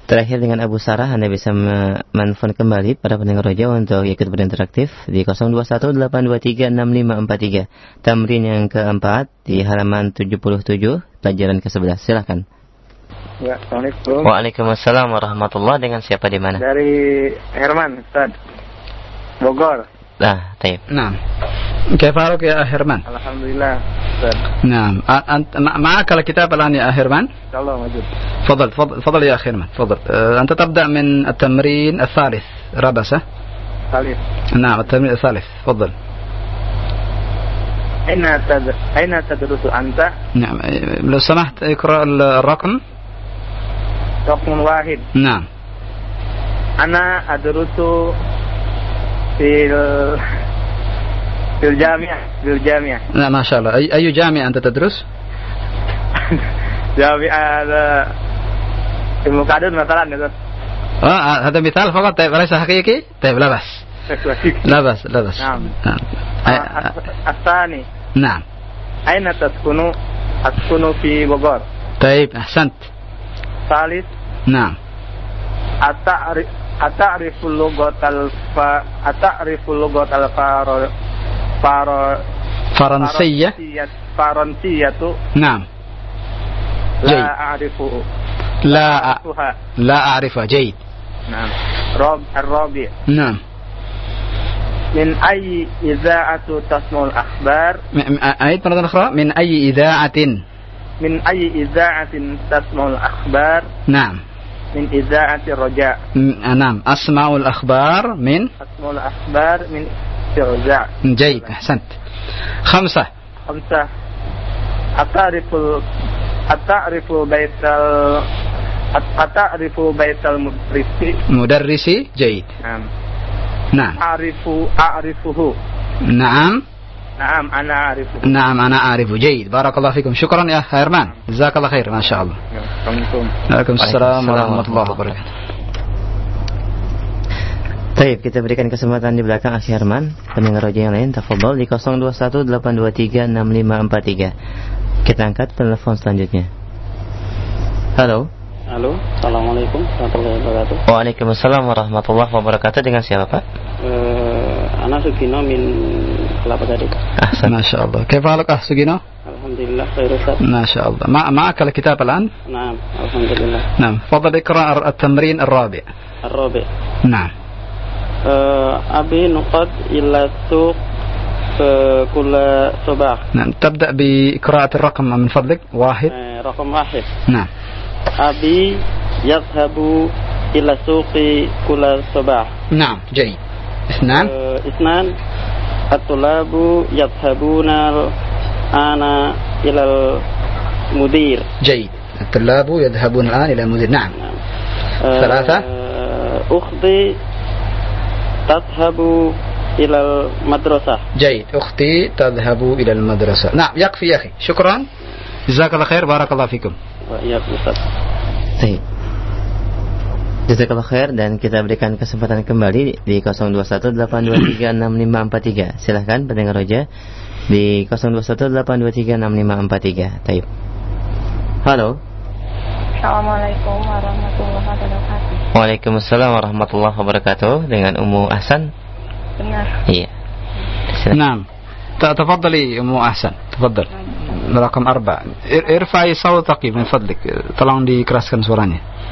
Terakhir dengan Abu Sarah, Anda bisa menelpon kembali pada pendengar roja untuk ikut berinteraktif di 0218236543. Tamrin yang keempat di halaman 77, pelajaran ke-11. Silahkan. Ya, Assalamualaikum. Waalaikumsalam warahmatullahi Dengan siapa di mana? Dari Herman, Ustaz. Bogor. Nah, taib. Nah. كيف حالك يا هرمان؟ الحمد لله نعم أنت معك الكتاب الآن يا هرمان؟ إن شاء الله موجود تفضل تفضل يا أخي هرمان تفضل أنت تبدأ من التمرين الثالث ربسة ثالث نعم التمرين الثالث تفضل أين تد... أين تدرس أنت؟ نعم لو سمحت اقرأ الرقم رقم واحد نعم أنا أدرس في في الجامعة في الجامعة لا ما شاء الله أي, أي جامعة أنت تدرس؟ جامعة المقعدون مثلا يا آه هذا مثال فقط طيب ليس حقيقي طيب لا بأس لا بأس لا بأس نعم, نعم. الثاني نعم أين تسكن؟ أسكن في بوغور طيب أحسنت ثالث نعم أتعرف أتعرف اللغة الف أتعرف اللغة الفار فار فرنسية فرنسية نعم لا أعرفه لا أعرفها لا أعرفها جيد نعم راب الرابع نعم من أي إذاعة تسمع الأخبار أعيد مرة أخرى من أي إذاعة من أي إذاعة تسمع الأخبار نعم min izaati roja. Anam. Ah, Asmaul akhbar min. Asmaul akhbar min roja. Jaid. Ahsant. Khamsah. Khamsah. Atariful Atariful baital Atariful baital mudarrisi. Mudarrisi. Jaid. Naam. Naam. Arifu a'rifuhu. Naam. نعم نعم أنا أعرفه نعم أنا أعرفه جيد بارك الله فيكم شكرا يا خيرمان جزاك الله خير ما شاء الله وعليكم السلام ورحمة الله وبركاته Baik, kita berikan kesempatan di belakang Asyik Herman Pendengar roja yang lain Tafadol di 0218236543 Kita angkat telepon selanjutnya Halo Halo, Assalamualaikum warahmatullahi wabarakatuh Waalaikumsalam warahmatullahi wabarakatuh Dengan siapa Pak? Uh, Ana Sugino min Gading Ahsan. Masya Allah. Kaifa haluk ah Sugino? Alhamdulillah الحمد لله خير أستاذ ما شاء الله مع معك الكتاب الآن نعم الحمد لله نعم فضل اقرأ التمرين الرابع الرابع نعم آه، أبي نقد إلى السوق كل صباح نعم تبدأ بقراءة الرقم من فضلك واحد رقم واحد نعم أبي يذهب إلى السوق كل صباح نعم جيد اثنان اثنان الطلاب يذهبون الآن إلى المدير. جيد. الطلاب يذهبون الآن إلى المدير. نعم. آه، ثلاثة. أختي تذهب إلى المدرسة. جيد. أختي تذهب إلى المدرسة. نعم يكفي يا أخي. شكرا. جزاك الله خير. بارك الله فيكم. وإياكم Baik. Jazakallah khair dan kita berikan kesempatan kembali di 0218236543. Silahkan pendengar roja di 0218236543. Taib. Halo. Assalamualaikum warahmatullahi wabarakatuh. Waalaikumsalam warahmatullahi wabarakatuh dengan Ummu Ahsan. Benar. Iya. Silakan. نعم ت- تفضلي أم أحسن تفضل رقم أربعة ار- ارفعي صوتك من فضلك tolong dikeraskan suaranya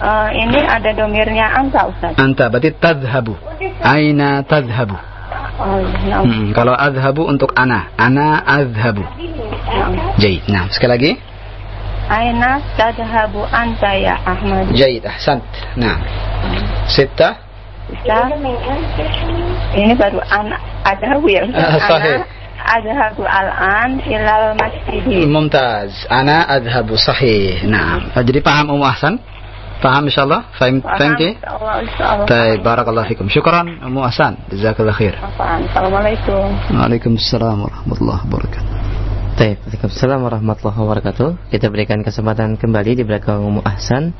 Uh, ini ada domirnya anta Ustaz anta berarti tadhhabu aina tadhhabu Oh, nah, Hmm, kalau azhabu untuk ana ana azhabu nah. جيد نعم sekali lagi Aina tadhabu anta ya Ahmad جيد أحسنت نعم ستة Ustaz ini baru anak ada ya Ustaz. Ah, sahih. Ana adhabu al-an ilal masjid ممتاز أنا أذهب صحيح نعم jadi paham أم أحسن Faham insyaallah? Faham, fahimti? Insyaallah insyaallah. Baik, barakallahu fikum. Syukuran, Ummu Hasan. Jazakallah khair. Assalamualaikum. Waalaikumsalam warahmatullahi wabarakatuh. Baik, Waalaikumsalam warahmatullahi wabarakatuh. Kita berikan kesempatan kembali di belakang Ummu Ahsan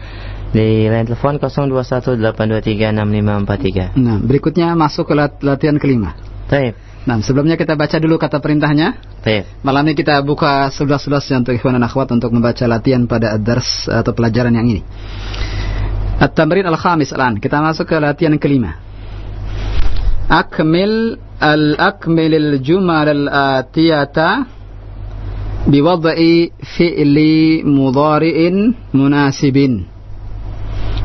di line telepon 0218236543. Nah, berikutnya masuk ke latihan kelima. Baik. Nah, sebelumnya kita baca dulu kata perintahnya. baik. Malam ini kita buka 11-11 untuk ikhwan dan akhwat untuk membaca latihan pada dars atau pelajaran yang ini. At-tamrin al-khamis alan. Kita masuk ke latihan kelima. Akmil al-akmil al-jumal al-atiyata biwad'i fi'li mudhari'in munasibin.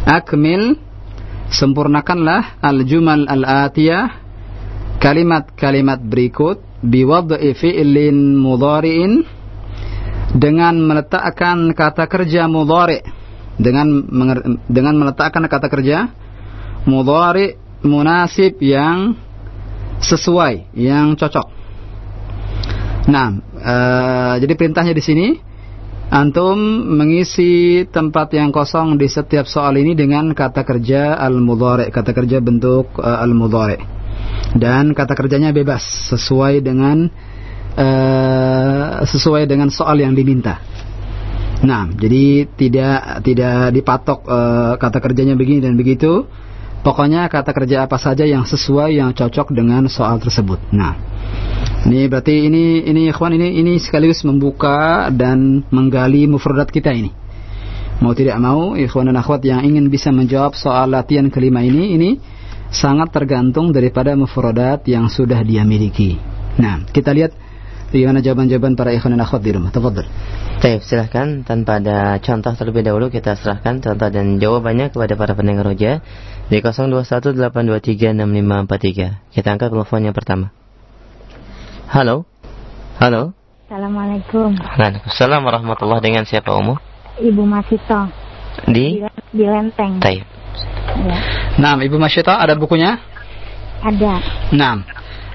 Akmil sempurnakanlah al-jumal al-atiyah kalimat-kalimat berikut biwad'i fi'lin mudhari'in dengan meletakkan kata kerja mudhari' dengan dengan meletakkan kata kerja mudhari' munasib yang sesuai yang cocok. Nah, eh, jadi perintahnya di sini antum mengisi tempat yang kosong di setiap soal ini dengan kata kerja al-mudhari', kata kerja bentuk eh, al-mudhari'. Dan kata kerjanya bebas sesuai dengan eh, sesuai dengan soal yang diminta. Nah, jadi tidak tidak dipatok eh, kata kerjanya begini dan begitu. Pokoknya kata kerja apa saja yang sesuai yang cocok dengan soal tersebut. Nah, ini berarti ini ini ikhwan ini ini sekaligus membuka dan menggali mufradat kita ini. Mau tidak mau ikhwan dan akhwat yang ingin bisa menjawab soal latihan kelima ini ini sangat tergantung daripada mufradat yang sudah dia miliki. Nah, kita lihat bagaimana jawaban-jawaban para ikhwan dan akhwat di rumah. Tafadhal. Baik, silahkan tanpa ada contoh terlebih dahulu kita serahkan contoh dan jawabannya kepada para pendengar roja di 0218236543. Kita angkat telepon yang pertama. Halo. Halo. Assalamualaikum Waalaikumsalam warahmatullahi dengan siapa Umu? Ibu Masito Di di Lenteng Taib. Ya, Nah, Ibu Masyita ada bukunya? ada Nah.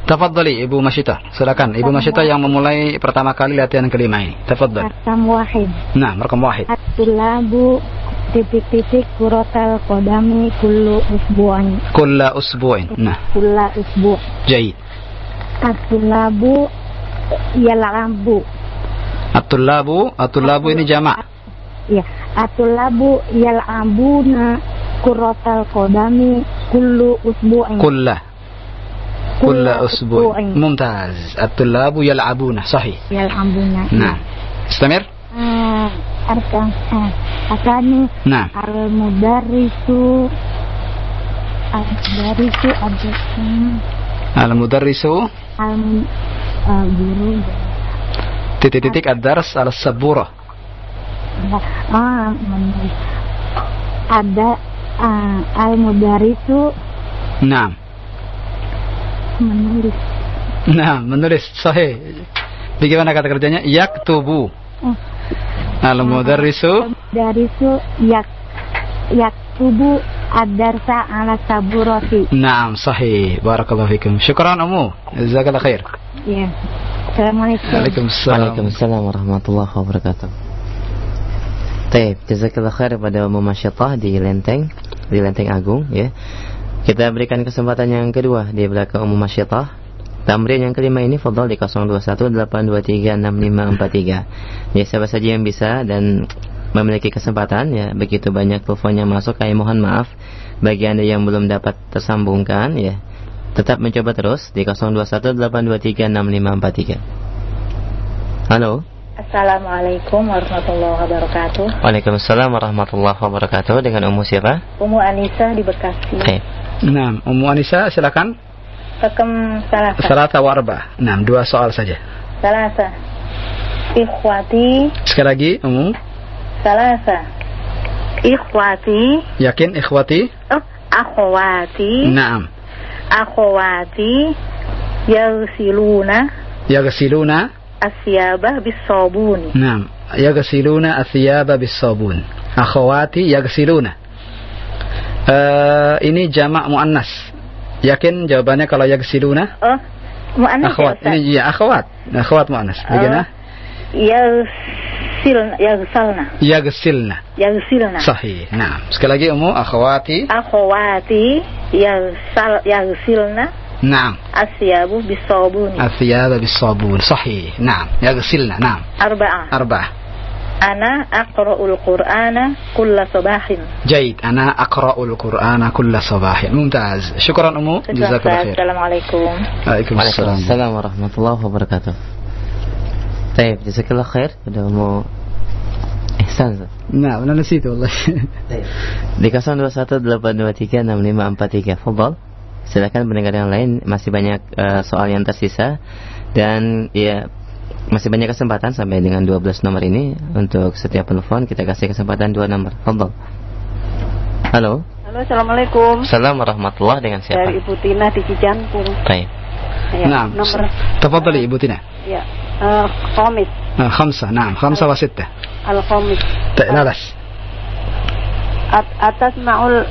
Tafadhali Ibu Masyita. Silakan Ibu Masyita yang memulai pertama kali latihan kelima ini. Tafadhal. Asam Wahid Nah, rekam wahid. At-tulabu titik-titik kurotal kodami kullu usbu'an Kulla usbu'in. Nah, kulla usbu' jayid. At-tulabu yalabu At-tullabu, at-tullabu ini jamak. Ya, atulabu yal'abuna kurratal qadami kullu usbu'in. Kullah. Kulla Kulla usbu'. usbu'in. Mumtaz. At-tullabu yal'abuna. Sahih. Yal'abuna. Nah. Istamir. Ah, arkan eh, akani Nah. al-mudarrisu al-mudarrisu ada hmm, Al-mudarrisu al uh, guru titik-titik ad-dars al-sabura. ah menulis ada ah, al-mudarrisu Naam. menulis Nah, menulis sahih. Bagaimana kata kerjanya? Yaktubu. Oh. Al-mudarrisu al-mudarrisu yak yaktubu ad-darsa ala saburati Naam, sahih. Barakallahu fikum. Syukran Ummu. Jazakallah khair. ya Assalamualaikum Waalaikumsalam. Waalaikumsalam warahmatullahi wabarakatuh. Taib, jazakallah khair kepada Ummu Masyaitah di Lenteng, di Lenteng Agung ya. Kita berikan kesempatan yang kedua di belakang Ummu Masyaitah. Tamrin yang kelima ini fadal di 0218236543. Ya, siapa saja yang bisa dan memiliki kesempatan ya, begitu banyak telepon yang masuk, kami mohon maaf bagi Anda yang belum dapat tersambungkan ya. Tetap mencoba terus di 0218236543. Halo. Assalamualaikum warahmatullahi wabarakatuh. Waalaikumsalam warahmatullahi wabarakatuh. Dengan Ummu siapa? Umu Anissa di Bekasi. Baik. Naam, Ummu Anissa silakan. Rekem salasa. Salata wa arba. Naam, dua soal saja. Salasa. Ikhwati. Sekali lagi, Ummu. Salasa. Ikhwati. Yakin ikhwati? Oh, akhwati. Naam. Akhwati. Yaghsiluna Yaghsiluna asyabah bisabuni. نعم يغسلون الثياب بالصابون أخواتي يغسلون Eh, ini jamak muannas. Yakin jawabannya kalau yagsiluna? Oh, mu'annas Akhwat. ya, Ustaz? Ini ya akhwat. Akhwat muannas. Bagaimana? Yaghsilna. Yaghsalna. Yagsilna. Yaghsilna. Sahih. Nah, sekali lagi ummu akhwati. Akhwati yaghsal yaghsilna نعم. الثياب بالصابون. الثياب بالصابون. صحيح. نعم. يغسلنا نعم. أربعة. أربعة. أنا أقرأ القرآن كل صباح. جيد. أنا أقرأ القرآن كل صباح. ممتاز. شكرا أمو. جزاك الله خير. السلام عليكم. وعليكم السلام. السلام ورحمة الله وبركاته. طيب جزاك الله خير. udah mau نعم. أنا نسيت والله. طيب. di 0218236543 تفضل. silakan pendengar yang lain masih banyak uh, soal yang tersisa dan ya masih banyak kesempatan sampai dengan 12 nomor ini untuk setiap telepon kita kasih kesempatan dua nomor. Halo. Halo. Halo, assalamualaikum. Assalamualaikum warahmatullah dengan siapa? Dari Ibu Tina di Cijantung. Baik. Ya, nah, nomor. Tafadhali Ibu Tina. Ya. Uh, khamis. Eh, khamsa, nah, khamsa wa sitta. Al-khamis. Ta'lalas. At atas ma'ul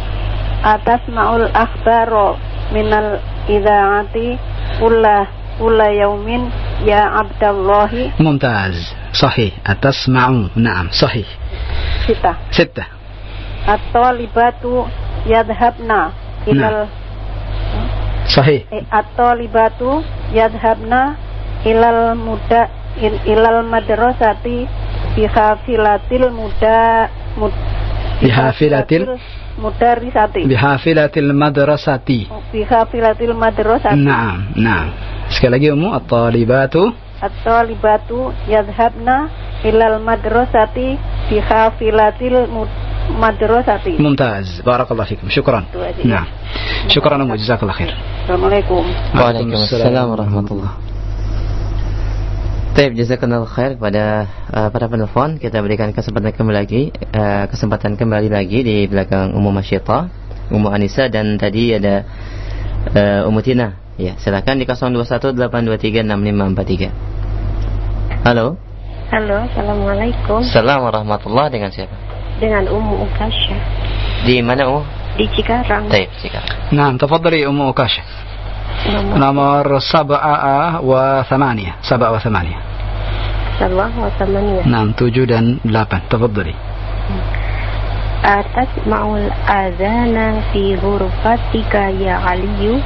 atas ma'ul akhbaro minal idaati kulla kulla yaumin ya abdallahi ممتاز صحيح أتسمعون نعم صحيح sita ستة atau libatu yadhabna ilal صحيح eh, atau libatu yadhabna ilal muda il- ilal madrasati bihafilatil mudarisati bihafilatil madrasati. Bihafilatil madrasati. Na'am na'am. Sekali lagi umu at-talibatu. At-talibatu yadhhabna ilal madrasati bihafilatil madrasati. Mumtaz. Barakallahu fikum. Syukran. Na'am. Syukran umu jazakallahu khair. Assalamualaikum. Waalaikumsalam warahmatullahi Taib jazakallahu khair kepada uh, para penelpon kita berikan kesempatan kembali lagi uh, kesempatan kembali lagi di belakang Ummu Masyita, umum Anissa dan tadi ada uh, Ummu Tina. Ya, silakan di 0218236543. Halo. Halo, Assalamualaikum. Assalamualaikum warahmatullahi dengan siapa? Dengan umum Ukasha. Di mana Ummu? Di Cikarang. Taib, Cikarang. Nah, tafadhali umum Ukasha nomor sab'a wa thamaniyah sab'a wa thamaniyah sab'a wa thamaniyah enam tujuh dan delapan tafadhali hmm. atas ma'ul adhana fi hurufatika ya aliyu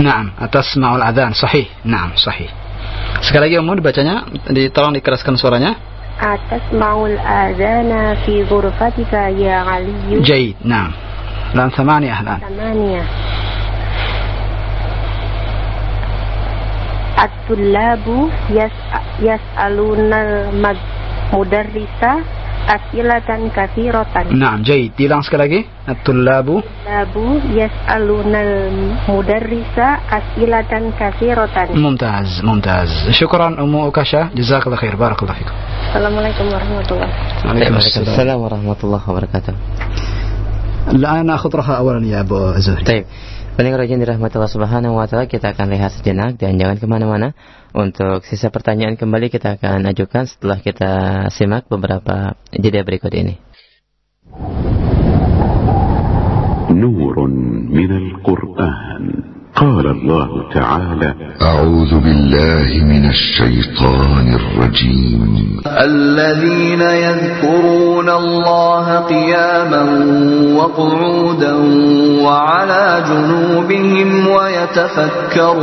Naam, atas ma'ul adhan, sahih. Naam, sahih. Sekali lagi umum dibacanya, ditolong dikeraskan suaranya. Atas ma'ul adhana fi hurufatika ya aliyu Jai, naam. Lan thamaniyah lan. Thamaniyah. يسأ- يسألون المدرس أسئلة كثيرة نعم جيد diulang sekali lagi الطلاب الطلاب يسألون المدرس أسئلة كثيرة ممتاز ممتاز شكرا أم أكاشا جزاك الله خير بارك الله فيكم السلام عليكم ورحمة الله عليكم السلام Waalaikumsalam warahmatullahi wabarakatuh. الآن نأخذ راحة أولا يا أبو زهري Baik. Paling rajin dirahmati Allah Subhanahu wa taala, kita akan lihat sejenak dan jangan ke mana mana Untuk sisa pertanyaan kembali kita akan ajukan setelah kita simak beberapa jeda berikut ini. Nurun minal Qur'an. قال الله تعالى أعوذ بالله من الشيطان الرجيم. الذين يذكرون الله قياما وقعودا وعلى جنوبهم ويتفكرون.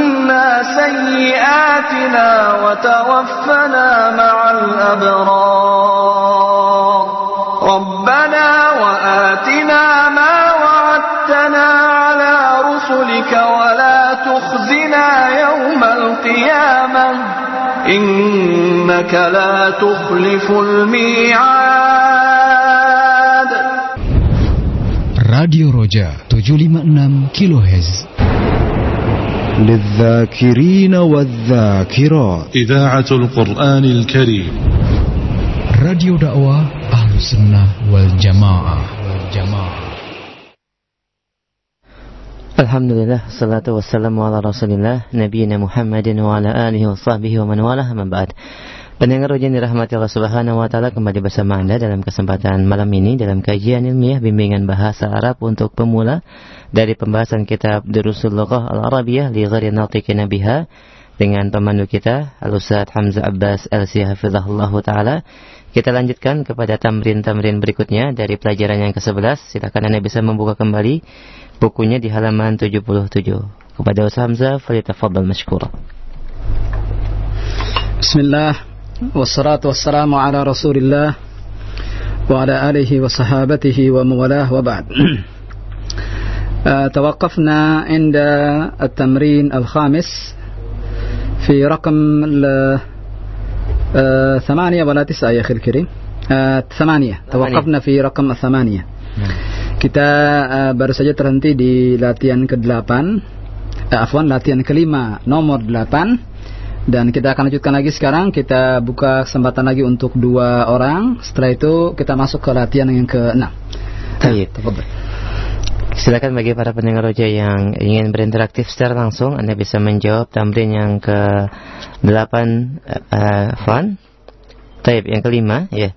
سيئاتنا وتوفنا مع الأبرار ربنا وآتنا ما وعدتنا على رسلك ولا تخزنا يوم القيامة إنك لا تخلف الميعاد Radio Roja 756 كيلوهرتز للذاكرين والذاكرات. إذاعة القرآن الكريم. راديو دعوة أهل السنة والجماعة. والجماعة. الحمد لله والصلاة والسلام على رسول الله نبينا محمد وعلى آله وصحبه ومن والاه من بعد. Pendengar ujian dirahmati Allah Subhanahu wa taala kembali bersama Anda dalam kesempatan malam ini dalam kajian ilmiah bimbingan bahasa Arab untuk pemula dari pembahasan kitab Durusul Lughah Al-Arabiyah li ghairi natiqin biha dengan pemandu kita Al-Ustaz Hamzah Abbas LC Hafizahullah taala. Kita lanjutkan kepada tamrin-tamrin berikutnya dari pelajaran yang ke-11. Silakan Anda bisa membuka kembali bukunya di halaman 77. Kepada Ustaz Hamzah, falitafadhal mashkura. Bismillah والصلاة والسلام على رسول الله وعلى آله وصحابته وموالاه وبعد آه، توقفنا عند التمرين الخامس في رقم ال- آه، ثمانية ولا تسعة يا أخي الكريم آه، ثمانية توقفنا في رقم الثمانية kita uh, baru saja terhenti di latihan ke-8 eh, afwan latihan kelima nomor 8 dan kita akan lanjutkan lagi sekarang kita buka kesempatan lagi untuk dua orang setelah itu kita masuk ke latihan yang ke-6 Baik. Silakan bagi para pendengar roja yang ingin berinteraktif secara langsung, Anda bisa menjawab tamrin yang ke 8 uh, Fan. Taib yang kelima, ya.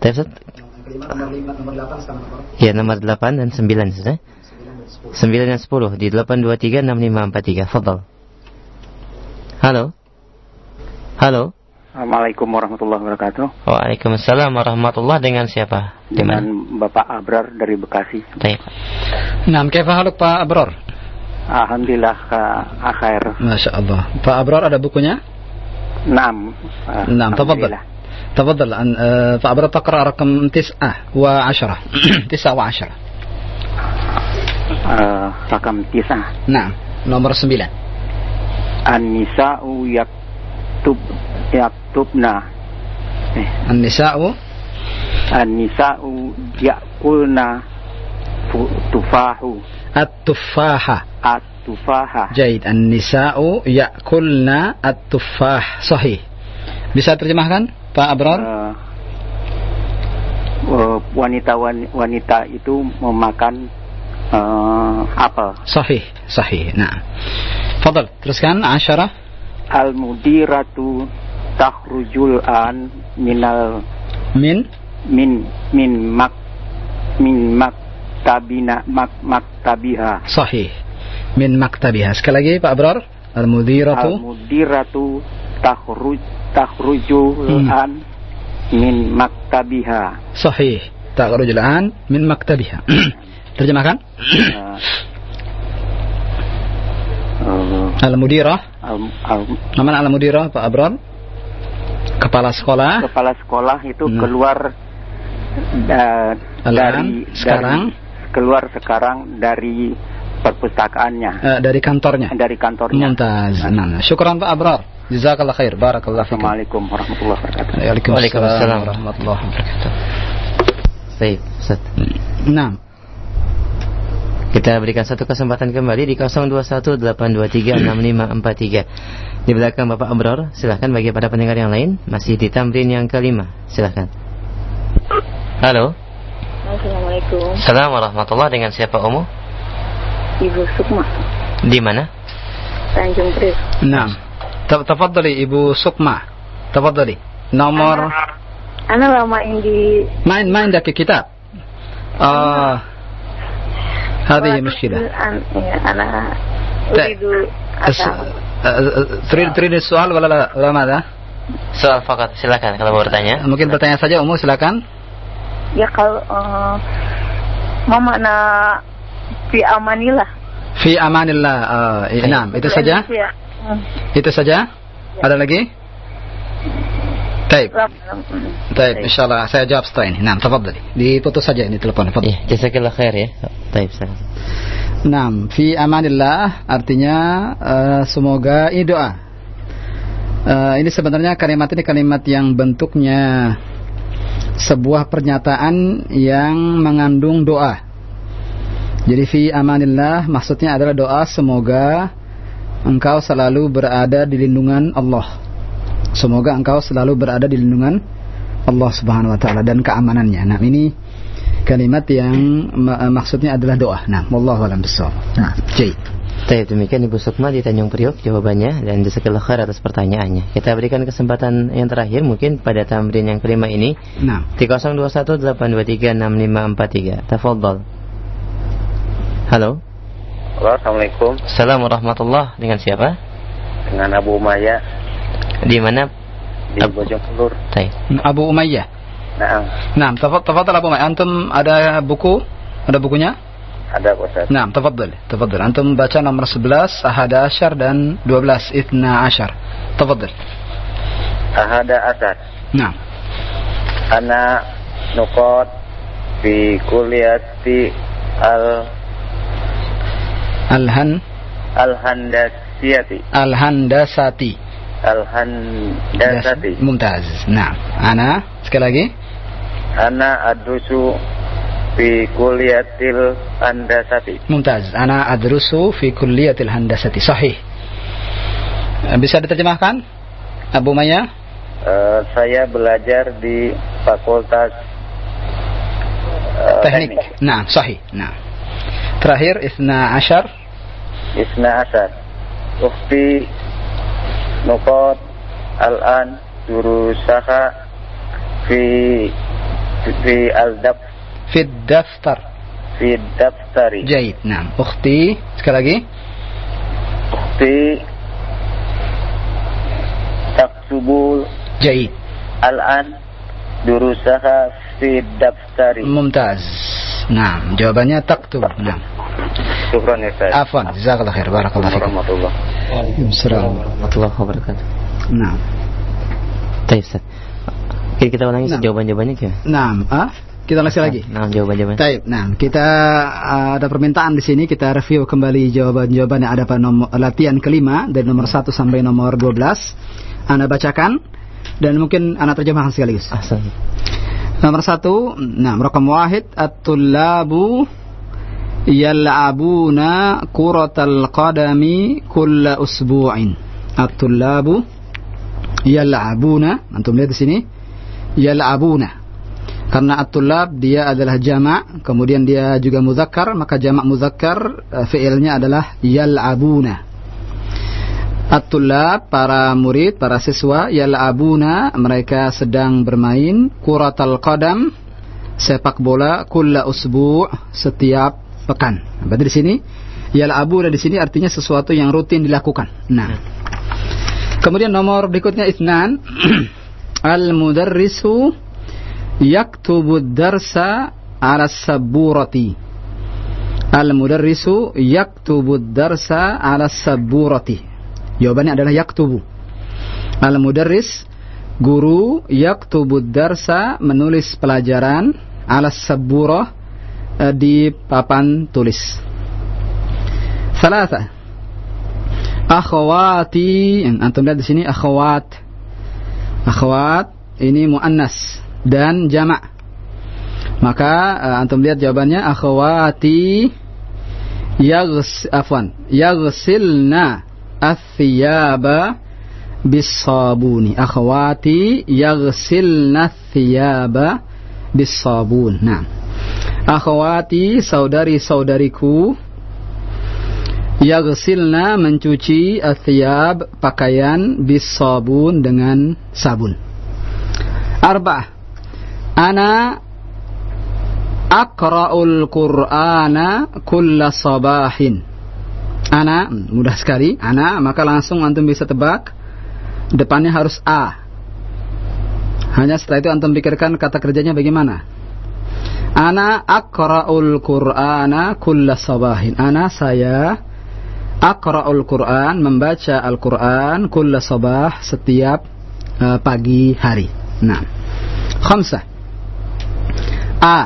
Taib Ustaz? Ya, nomor 8 dan 9 Ustaz. eh? 9 dan 10 di 8236543. Fadal. Halo. Halo. Assalamualaikum warahmatullahi wabarakatuh. Waalaikumsalam warahmatullahi dengan siapa? Di mana? Dengan Bapak Abrar dari Bekasi. Taib. Nah, كيف حالك Pak Abror? Alhamdulillah Kak Akhair. Masya Allah Pak Abror ada bukunya? Naam. Ah, نعم تفضل Alhamdulillah. تفضل أن آه، فأبرة تقرأ رقم تسعة وعشرة تسعة وعشرة Eh, rakam tisah. نعم nomor sembilan An-nisa'u yak yaktubna eh, An-nisa'u an-nisa'u yakulna tufahu at-tuffaha. at-tufaha Jaid. An-nisa'u ya'kulna at-tuffah. Sahih. Bisa terjemahkan Pak Abrar? Eh, eh, wanita wan- wanita itu memakan eh, apel Sahih. Sahih. Nah. Fadal. Teruskan Asyarah. Al-mudiratu takhrujul an minal Min min min mak min maktabina mak maktabiha Sahih. Min maktabiha. Sekali lagi Pak Abrar. Al-mudiratu. al-mudiratu takhruj takhrujul Hmm. an min maktabiha Sahih. Takhruj al-an min maktabiha. Terjemahkan. Eh, Al-mudirah. Al- al- Nama al-mudirah Pak Abrar. Kepala sekolah. kepala sekolah itu Hmm. keluar eh, Al-an, dari sekarang. dari- keluar sekarang dari perpustakaannya Eh, dari kantornya. dari kantornya Mumtaz. Nah, syukran Pak Abrar. Jazakallah khair. Barakallah fikum. Assalamualaikum warahmatullahi wabarakatuh Waalaikumsalam Waalaikumsalam. warahmatullahi wabarakatuh. Baik, Ustaz. Nah, Kita berikan satu kesempatan kembali di 0218236543. Di belakang Bapak Abror, silahkan bagi pada pendengar yang lain masih di tamrin yang kelima. Silahkan. Halo. Assalamualaikum. Assalamualaikum warahmatullahi dengan siapa Umu? Ibu Sukma, Di mana? Tanjung Priok. nah. Ta- Tafadhali Ibu Sukma. Tafadhali. Nomor Ana lama di main-main dak kitab. Ah. هذه مشكلة An, ya, ana Ta- uridu أس- atau أه، تريد تريد السؤال ولا لا ولا ماذا؟ Soal fakat, silakan kalau mau bertanya. Mungkin bertanya saja Umu silakan. ya kalau eh, mau makna fi amanillah. Fi amanillah. Ah, eh, Naam, itu saja. Ya. Hmm. Itu saja. Ada lagi? Taib. Taib, insyaallah saya jawab setelah ini. Naam, tafadhali. Diputus saja ini telepon. Tafadhali. Iya, jazakallah khair ya. Baik, silakan. Naam, fi amanillah artinya eh, semoga ini doa. Eh, ini sebenarnya kalimat ini kalimat yang bentuknya sebuah pernyataan yang mengandung doa. Jadi fi amanillah maksudnya adalah doa semoga engkau selalu berada di lindungan Allah. Semoga engkau selalu berada di lindungan Allah Subhanahu wa taala dan keamanannya. Nah, ini kalimat yang ma- maksudnya adalah doa. Nah, wallahu a'lam bishawab. Nah, Jai. Baik, demikian Ibu Sukma di Tanjung Priok jawabannya dan jazakallah khair atas pertanyaannya. Kita berikan kesempatan yang terakhir mungkin pada tamrin yang kelima ini Nah, di 0218236543. Tafadhal. Halo. Halo, Assalamualaikum. Assalamualaikum warahmatullahi dengan siapa? Dengan Abu Maya Di mana? di. Baik. Abu Umayyah. Nah, Nah, tafad- tafadhal Abu Umayyah. Antum ada buku? Ada bukunya? ada Ustaz. Nah, tafadhal. Tafadhal. Antum baca nomor 11, Ahada Asyar dan 12, Itna Asyar. Tafadhal. Ahada Asad. Nah, Ana nukot fi kuliati al Alhan Al-Handasiyati Al-Handasati. Al-Handasati Mumtaz. Nah, ana sekali lagi. Ana adrusu fi kuliatil handasati Mumtaz. Ana adrusu fi kulliyatil handasati. Sahih. Bisa diterjemahkan? Abu Maya? Eh, Saya belajar di fakultas eh, Teknik. Nah, sahih. Nah. Terakhir Isna Asyar. Isna Asar Ukti Nukot Al-An Durusaha Fi Fi Al-Dab Fid daftar. Fi Daftari Jahid. Nah, ukhti sekali lagi. Ukti Taksubul Jahid. Al-An Durusaha Fi Daftari Mumtaz. Nah, jawabannya taktub. Nah, Syukran ya Ustaz afwan. Jazakallah khair. Barakallahu fikum. Warahmatullah Waalaikumsalam. warahmatullahi wabarakatuh. Nah, Baik, Ustaz. Oke, kita ulangi Nah. jawaban-jawabannya gimana? nah, ah, kita ulangi lagi. Nah, jawaban-jawaban. Taib. Nah, kita uh, ada permintaan di sini kita review kembali jawaban-jawaban yang ada pada nomor latihan kelima dari nomor 1 sampai nomor 12. Anda bacakan dan mungkin anak terjemahkan sekaligus. Ahsan. Nomor satu, nah, rakam wahid, at-tullabu yal'abuna kuratal qadami kulla usbu'in. At-tullabu yal'abuna, antum lihat di sini, yal'abuna. Karena at-tullab dia adalah jamak, kemudian dia juga muzakkar, maka jamak muzakkar uh, fiilnya adalah yal'abuna. At-tullab, para murid, para siswa, yal'abuna, mereka sedang bermain kuratal qadam, sepak bola kulla usbu' setiap pekan. Berarti di sini yal'abuna di sini artinya sesuatu yang rutin dilakukan. Nah. Kemudian nomor berikutnya isnan al-mudarrisu yaktubu darsa ala saburati. Al-mudarrisu yaktubu darsa ala saburati. Jawabannya adalah yaktubu. Al-mudarris guru yaktubu darsa menulis pelajaran ala saburah eh, di papan tulis. Salasa. Akhwati, antum lihat di sini akhwat. Akhwat ini muannas dan jamak. Maka uh, antum lihat jawabannya akhwati yaghs afwan yaghsilna athiyaba bisabuni. Akhwati yaghsilna athiyaba bisabun. Nah. Akhwati saudari-saudariku yaghsilna mencuci athiyab pakaian bisabun dengan sabun. Arba'ah. Ana aqra'ul Qur'ana kulla sabahin. Ana, mudah sekali. Ana, maka langsung antum bisa tebak. Depannya harus A. Hanya setelah itu antum pikirkan kata kerjanya bagaimana. Ana aqra'ul Qur'ana kulla sabahin. Ana saya aqra'ul Qur'an membaca Al-Qur'an kulla sabah setiap uh, pagi hari. Nah. Khamsah. A.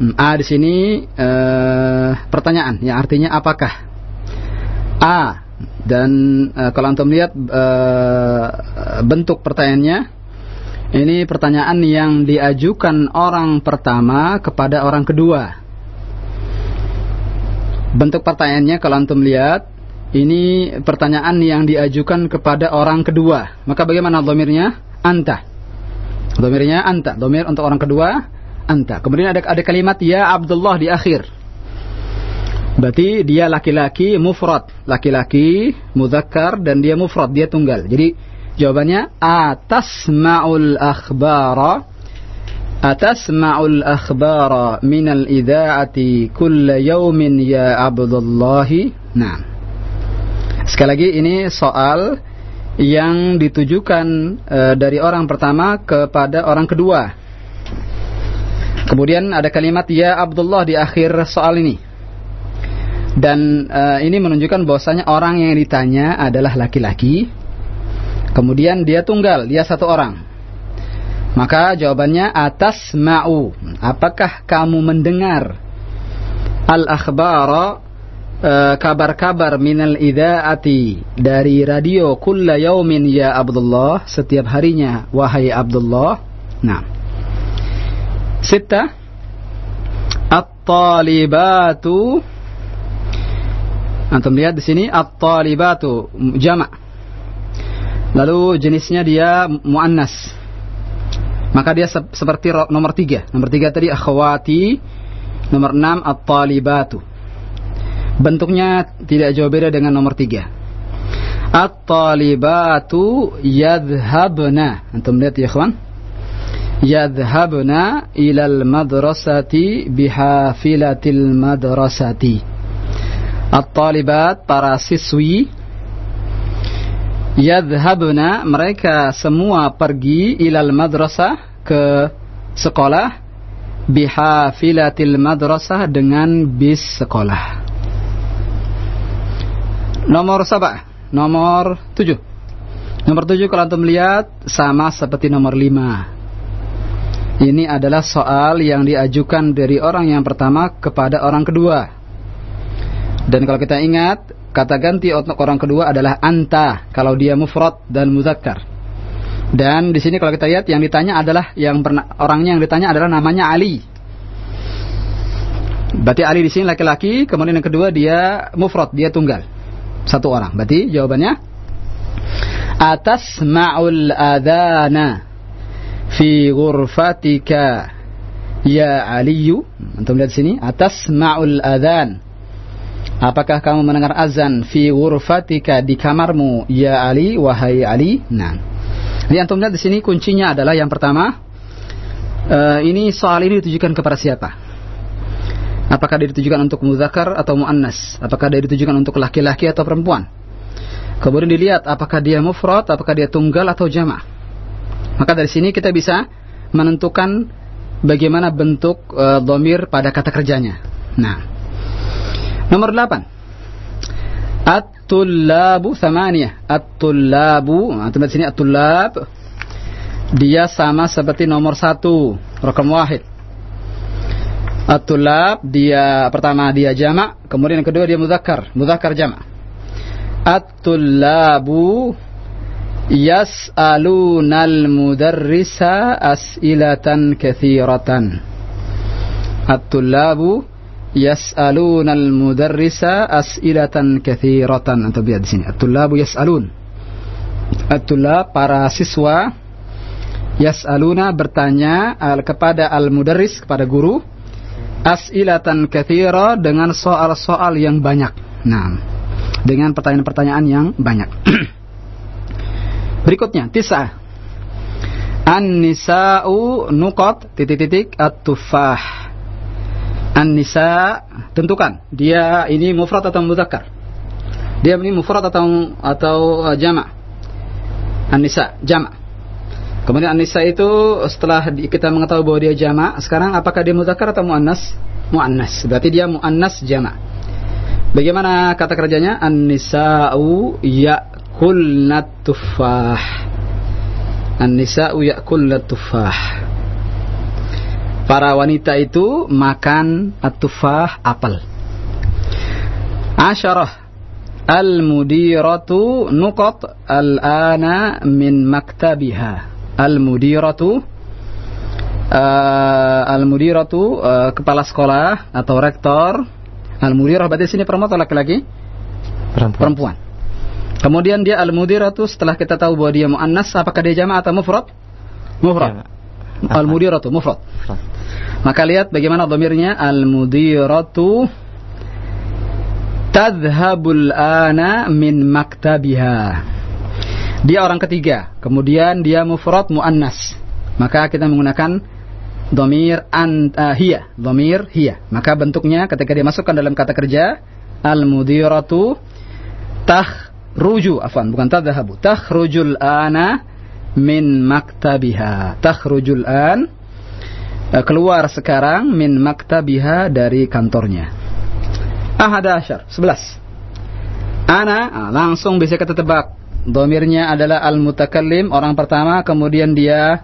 Hmm, A di sini uh, pertanyaan yang artinya apakah? A dan uh, kalau antum lihat uh, bentuk pertanyaannya ini pertanyaan yang diajukan orang pertama kepada orang kedua. Bentuk pertanyaannya kalau antum lihat ini pertanyaan yang diajukan kepada orang kedua. Maka bagaimana domirnya? Anta. Domirnya anta. Domir untuk orang kedua anta. Kemudian ada ada kalimat ya Abdullah di akhir. Berarti dia laki-laki mufrad, laki-laki muzakkar dan dia mufrad, dia tunggal. Jadi jawabannya atasma'ul akhbara atasma'ul akhbara minal idha'ati kulla yawmin ya Abdullah. Nah. Sekali lagi ini soal yang ditujukan e, dari orang pertama kepada orang kedua. Kemudian ada kalimat ya Abdullah di akhir soal ini. Dan e, ini menunjukkan bahwasanya orang yang ditanya adalah laki-laki. Kemudian dia tunggal, dia satu orang. Maka jawabannya atas ma'u. Apakah kamu mendengar al-akhbara kabar-kabar minal idaati dari radio kulla yaumin ya Abdullah setiap harinya wahai Abdullah. Nah. Sita At-talibatu Antum lihat di sini at-talibatu jamak. Lalu jenisnya dia muannas. Maka dia se seperti nomor tiga. Nomor tiga tadi akhwati. Nomor enam at-talibatu. Bentuknya tidak jauh beda dengan nomor tiga. At-talibatu yadhabna. Antum lihat ya kawan. Yadhabna ilal madrasati bihafilatil madrasati. At-talibat para siswi yadhabna mereka semua pergi ilal madrasah ke sekolah bihafilatil madrasah dengan bis sekolah. Nomor sabah, nomor tujuh. Nomor tujuh kalau antum lihat sama seperti nomor lima. Ini adalah soal yang diajukan dari orang yang pertama kepada orang kedua. Dan kalau kita ingat, kata ganti untuk orang kedua adalah anta kalau dia mufrad dan muzakkar. Dan di sini kalau kita lihat yang ditanya adalah yang pernah orangnya yang ditanya adalah namanya Ali. Berarti Ali di sini laki-laki, kemudian yang kedua dia mufrad, dia tunggal. Satu orang. Berarti jawabannya atas ma'ul adana fi ghurfatika ya Aliyu. Antum lihat sini atas ma'ul adan. Apakah kamu mendengar azan fi ghurfatika di kamarmu ya Ali wahai Ali? Nah. Jadi antum di sini kuncinya adalah yang pertama uh, ini soal ini ditujukan kepada siapa? Apakah dia ditujukan untuk muzakkar atau muannas? Apakah dia ditujukan untuk laki-laki atau perempuan? Kemudian dilihat apakah dia mufrad, apakah dia tunggal atau jama'. Maka dari sini kita bisa menentukan bagaimana bentuk uh, domir pada kata kerjanya. Nah, nomor 8. At-tullabu thamaniyah. At-tullabu, nah, di sini at-tullab dia sama seperti nomor satu, rakam wahid. At-tulab dia pertama dia jamak, kemudian yang kedua dia muzakkar, muzakkar jamak. At-tullabu yas'alunal mudarrisa as'ilatan katsiratan. At-tullabu yas'alunal mudarrisa as'ilatan katsiratan. Antum lihat di sini. At-tullabu yas'alun. At-tullab para siswa yas'aluna bertanya al kepada al-mudarris kepada guru as'ilatan kathira dengan soal-soal yang banyak. Nah, dengan pertanyaan-pertanyaan yang banyak. Berikutnya, tis'ah. An-nisa'u nukot titik-titik at-tufah. An-nisa tentukan dia ini mufrad atau mudzakkar. Dia ini mufrad atau atau uh, jama'. An-nisa jama'. Kemudian An-Nisa itu setelah kita mengetahui bahwa dia jama, sekarang apakah dia muzakkar atau muannas? Muannas. Berarti dia muannas jama. Bagaimana kata kerjanya? An-nisa'u ya'kulna tufah. An-nisa'u ya'kulna tufah. Para wanita itu makan at-tufah apel. Asyarah. Al-mudiratu nuqat al-ana min maktabiha. Al-mudiratu uh, al-mudiratu uh, kepala sekolah atau rektor. Al-mudirah berarti sini perempuan atau laki-laki? Perempuan. perempuan. Kemudian dia al-mudiratu setelah kita tahu bahwa dia muannas apakah dia jama' atau mufrad? Mufrad al-mudiratu mufrad. Maka lihat bagaimana domirnya. Al-mudiratu tadhhabul ana min maktabiha. Dia orang ketiga, kemudian dia mufrad muannas. Maka kita menggunakan domir an uh, hiya, domir hiya. Maka bentuknya ketika dia masukkan dalam kata kerja al mudiratu takhruju. Afan bukan tadhahabu takhrujul ana min maktabiha. Takhrujul an uh, keluar sekarang min maktabiha dari kantornya. Ahada asyar 11 ana uh, langsung bisa kita tebak. Domirnya adalah al-mutakallim orang pertama kemudian dia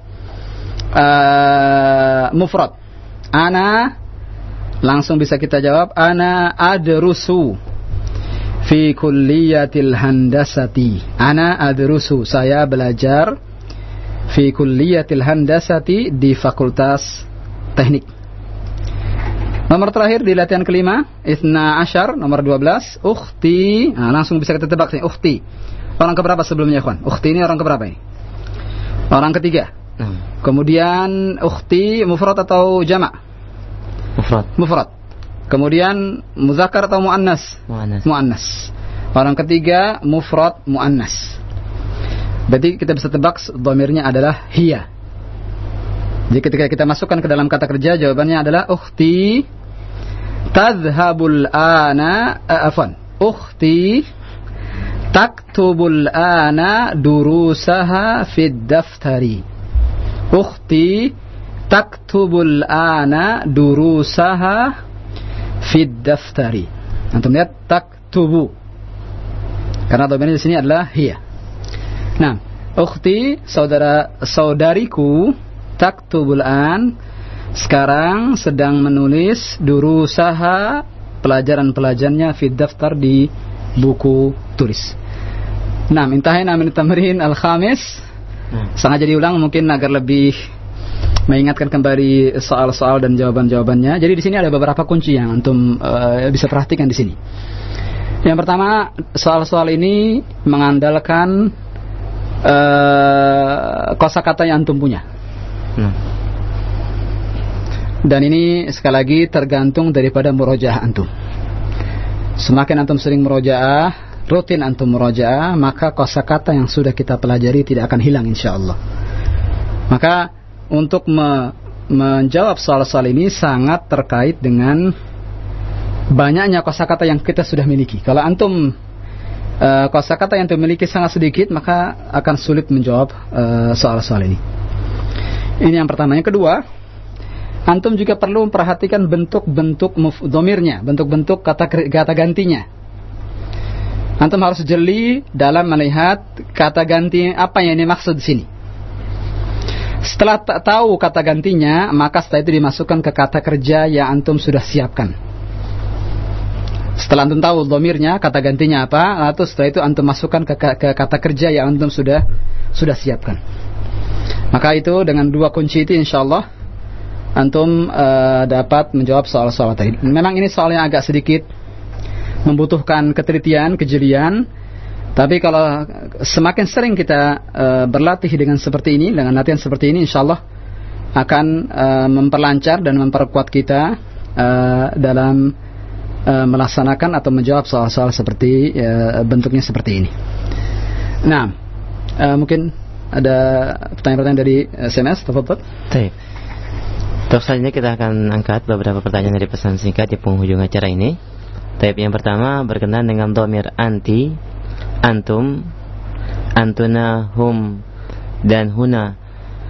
uh, mufrad. Ana langsung bisa kita jawab. Ana adrusu fi kulliyatil handasati. Ana adrusu saya belajar fi kulliyatil handasati di fakultas teknik. Nomor terakhir di latihan kelima, Isna Ashar, nomor 12, Ukhti. Nah, langsung bisa kita tebak sih, Ukhti. Orang keberapa sebelumnya, Ikhwan? Ukhti ini orang keberapa ini? Orang ketiga. Hmm. Kemudian ukhti mufrad atau jama'? Mufrad. Mufrad. Kemudian muzakkar atau muannas? Muannas. Muannas. Orang ketiga mufrad muannas. Berarti kita bisa tebak domirnya adalah hiya. Jadi ketika kita masukkan ke dalam kata kerja jawabannya adalah ukhti tadhhabul ana uh, afwan. Ukhti taktubul ana durusaha fid daftari ukhti taktubul ana durusaha fid daftari antum lihat taktubu karena domainnya di sini adalah hiya nah ukhti saudara saudariku taktubul an sekarang sedang menulis durusaha pelajaran-pelajarannya fid daftar di buku tulis. Nah, intahina min tamrin al-khamis. Hmm. Sengaja diulang mungkin agar lebih mengingatkan kembali soal-soal dan jawaban-jawabannya. Jadi di sini ada beberapa kunci yang antum eh, bisa perhatikan di sini. Yang pertama, soal-soal ini mengandalkan uh, kosakata yang antum punya. Hmm. Dan ini sekali lagi tergantung daripada murojaah antum. Semakin antum sering murojaah, rutin antum murojaah, maka kosakata yang sudah kita pelajari tidak akan hilang insya Allah. Maka untuk me menjawab soal-soal ini sangat terkait dengan banyaknya kosakata yang kita sudah miliki. Kalau antum uh, kosakata yang antum miliki sangat sedikit, maka akan sulit menjawab uh, soal-soal ini. Ini yang pertama. Yang kedua, antum juga perlu memperhatikan bentuk-bentuk domirnya, bentuk-bentuk kata kata gantinya. Antum harus jeli dalam melihat kata ganti apa yang dimaksud di sini. Setelah tahu kata gantinya, maka setelah itu dimasukkan ke kata kerja yang antum sudah siapkan. Setelah antum tahu domirnya, kata gantinya apa, lalu setelah itu antum masukkan ke, ke kata kerja yang antum sudah sudah siapkan. Maka itu dengan dua kunci itu insya Allah antum uh, dapat menjawab soal-soal tadi. Memang ini soal yang agak sedikit membutuhkan ketelitian, kejelian, tapi kalau semakin sering kita uh, berlatih dengan seperti ini, dengan latihan seperti ini, insya Allah akan uh, memperlancar dan memperkuat kita uh, dalam uh, melaksanakan atau menjawab soal-soal seperti uh, bentuknya seperti ini. Nah, uh, mungkin ada pertanyaan-pertanyaan dari SMS. Baik. Untuk selanjutnya kita akan angkat beberapa pertanyaan dari pesan singkat di penghujung acara ini. Taib yang pertama berkenaan dengan domir anti antum, antuna, hum, dan huna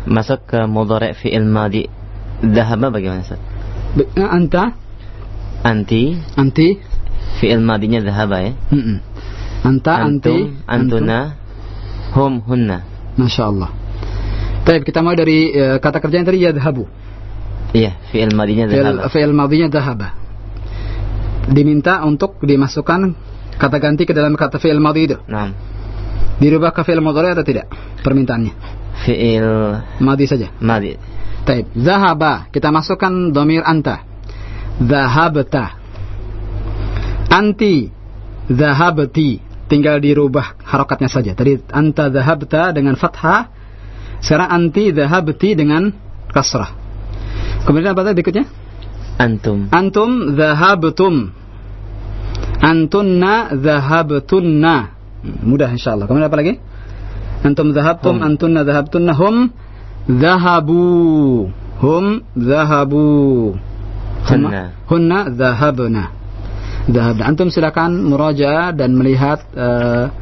masuk ke mudhari fi'il madi. Dhahaba bagaimana Ustaz? Anta anti anti fi'il madinya dhahaba ya. Mm -mm. Anta antum, anti antuna, hum, hunna. Masya Allah. Baik, kita mulai dari uh, kata kerja yang tadi yadhabu. Iya, fi'il madinya dhahaba. Fi'il madinya dhahaba. Diminta untuk dimasukkan kata ganti ke dalam kata fi'il madhi itu. Nah. Dirubah ke fi'il mudhari atau tidak? Permintaannya. Fi'il madhi saja. Madhi. Taib. Zahaba. Kita masukkan domir anta. Zahabta. Anti. Zahabti. Tinggal dirubah harokatnya saja. Tadi anta zahabta dengan fathah. Sekarang anti zahabti dengan kasrah. Kemudian apa tadi berikutnya? Antum. Antum zahabtum antunna zahabtunna mudah insyaallah kemudian apa lagi antum zahabtum hum. antunna zahabtunna hum zahabu hum zahabu hunna hunna zahabna zahabna antum silakan muraja dan melihat uh,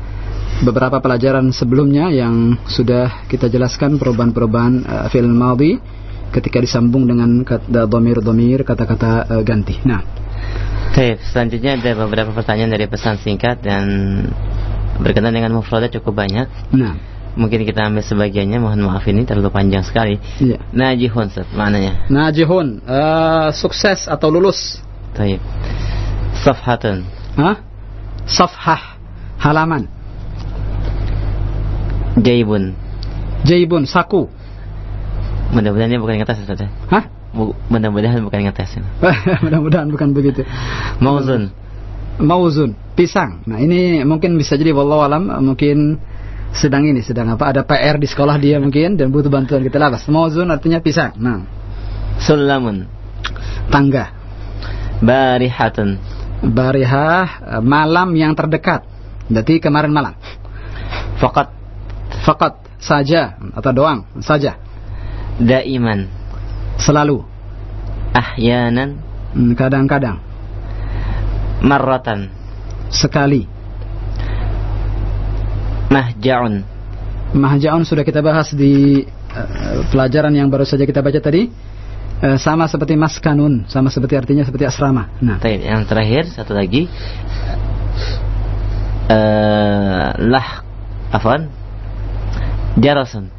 beberapa pelajaran sebelumnya yang sudah kita jelaskan perubahan-perubahan uh, film madhi ketika disambung dengan kata domir-domir kata-kata uh, ganti. Nah, Baik, selanjutnya ada beberapa pertanyaan dari pesan singkat dan berkenaan dengan mufradat cukup banyak. Nah. Mungkin kita ambil sebagiannya, mohon maaf ini terlalu panjang sekali. Iya. Najihun, Ustaz, maknanya? Najihun, uh, sukses atau lulus. Baik. Safhatun. Hah? Safhah, halaman. Jaibun. Jaibun, saku. Mudah-mudahan ini bukan kata Ustaz. ya? Hah? mudah-mudahan bukan ngetes mudah-mudahan bukan begitu mauzun mauzun pisang nah ini mungkin bisa jadi wallahu alam mungkin sedang ini sedang apa? Ada PR di sekolah dia mungkin dan butuh bantuan kita. Lapas mauzun artinya pisang. Nah. Sulamun. Tangga. Barihatun. Barihah malam yang terdekat. Berarti kemarin malam. Fakat fakat saja atau doang saja. Daiman. Selalu. Ahyanan. Hmm, kadang-kadang. Marratan. Sekali. Mahja'un. Mahja'un sudah kita bahas di uh, pelajaran yang baru saja kita baca tadi. Uh, sama seperti maskanun, sama seperti artinya seperti asrama. Nah, yang terakhir satu lagi uh, lah afan jarasun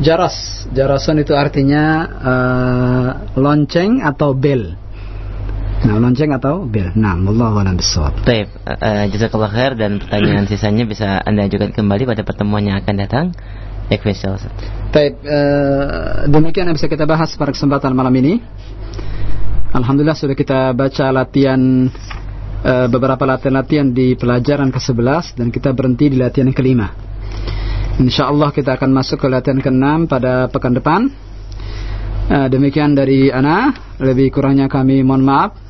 Jaras, jarason itu artinya uh, lonceng atau bel. Nah, lonceng atau bel. Nah, Allah a'lam bishawab. Baik, uh, jazakallah khair dan pertanyaan sisanya bisa Anda ajukan kembali pada pertemuan yang akan datang. Ustaz. Baik, eh, demikian yang bisa kita bahas pada kesempatan malam ini. Alhamdulillah sudah kita baca latihan eh, beberapa latihan-latihan di pelajaran ke-11 dan kita berhenti di latihan yang kelima. Insyaallah kita akan masuk ke latihan ke-6 pada pekan depan. Eh, demikian dari ana, lebih kurangnya kami mohon maaf.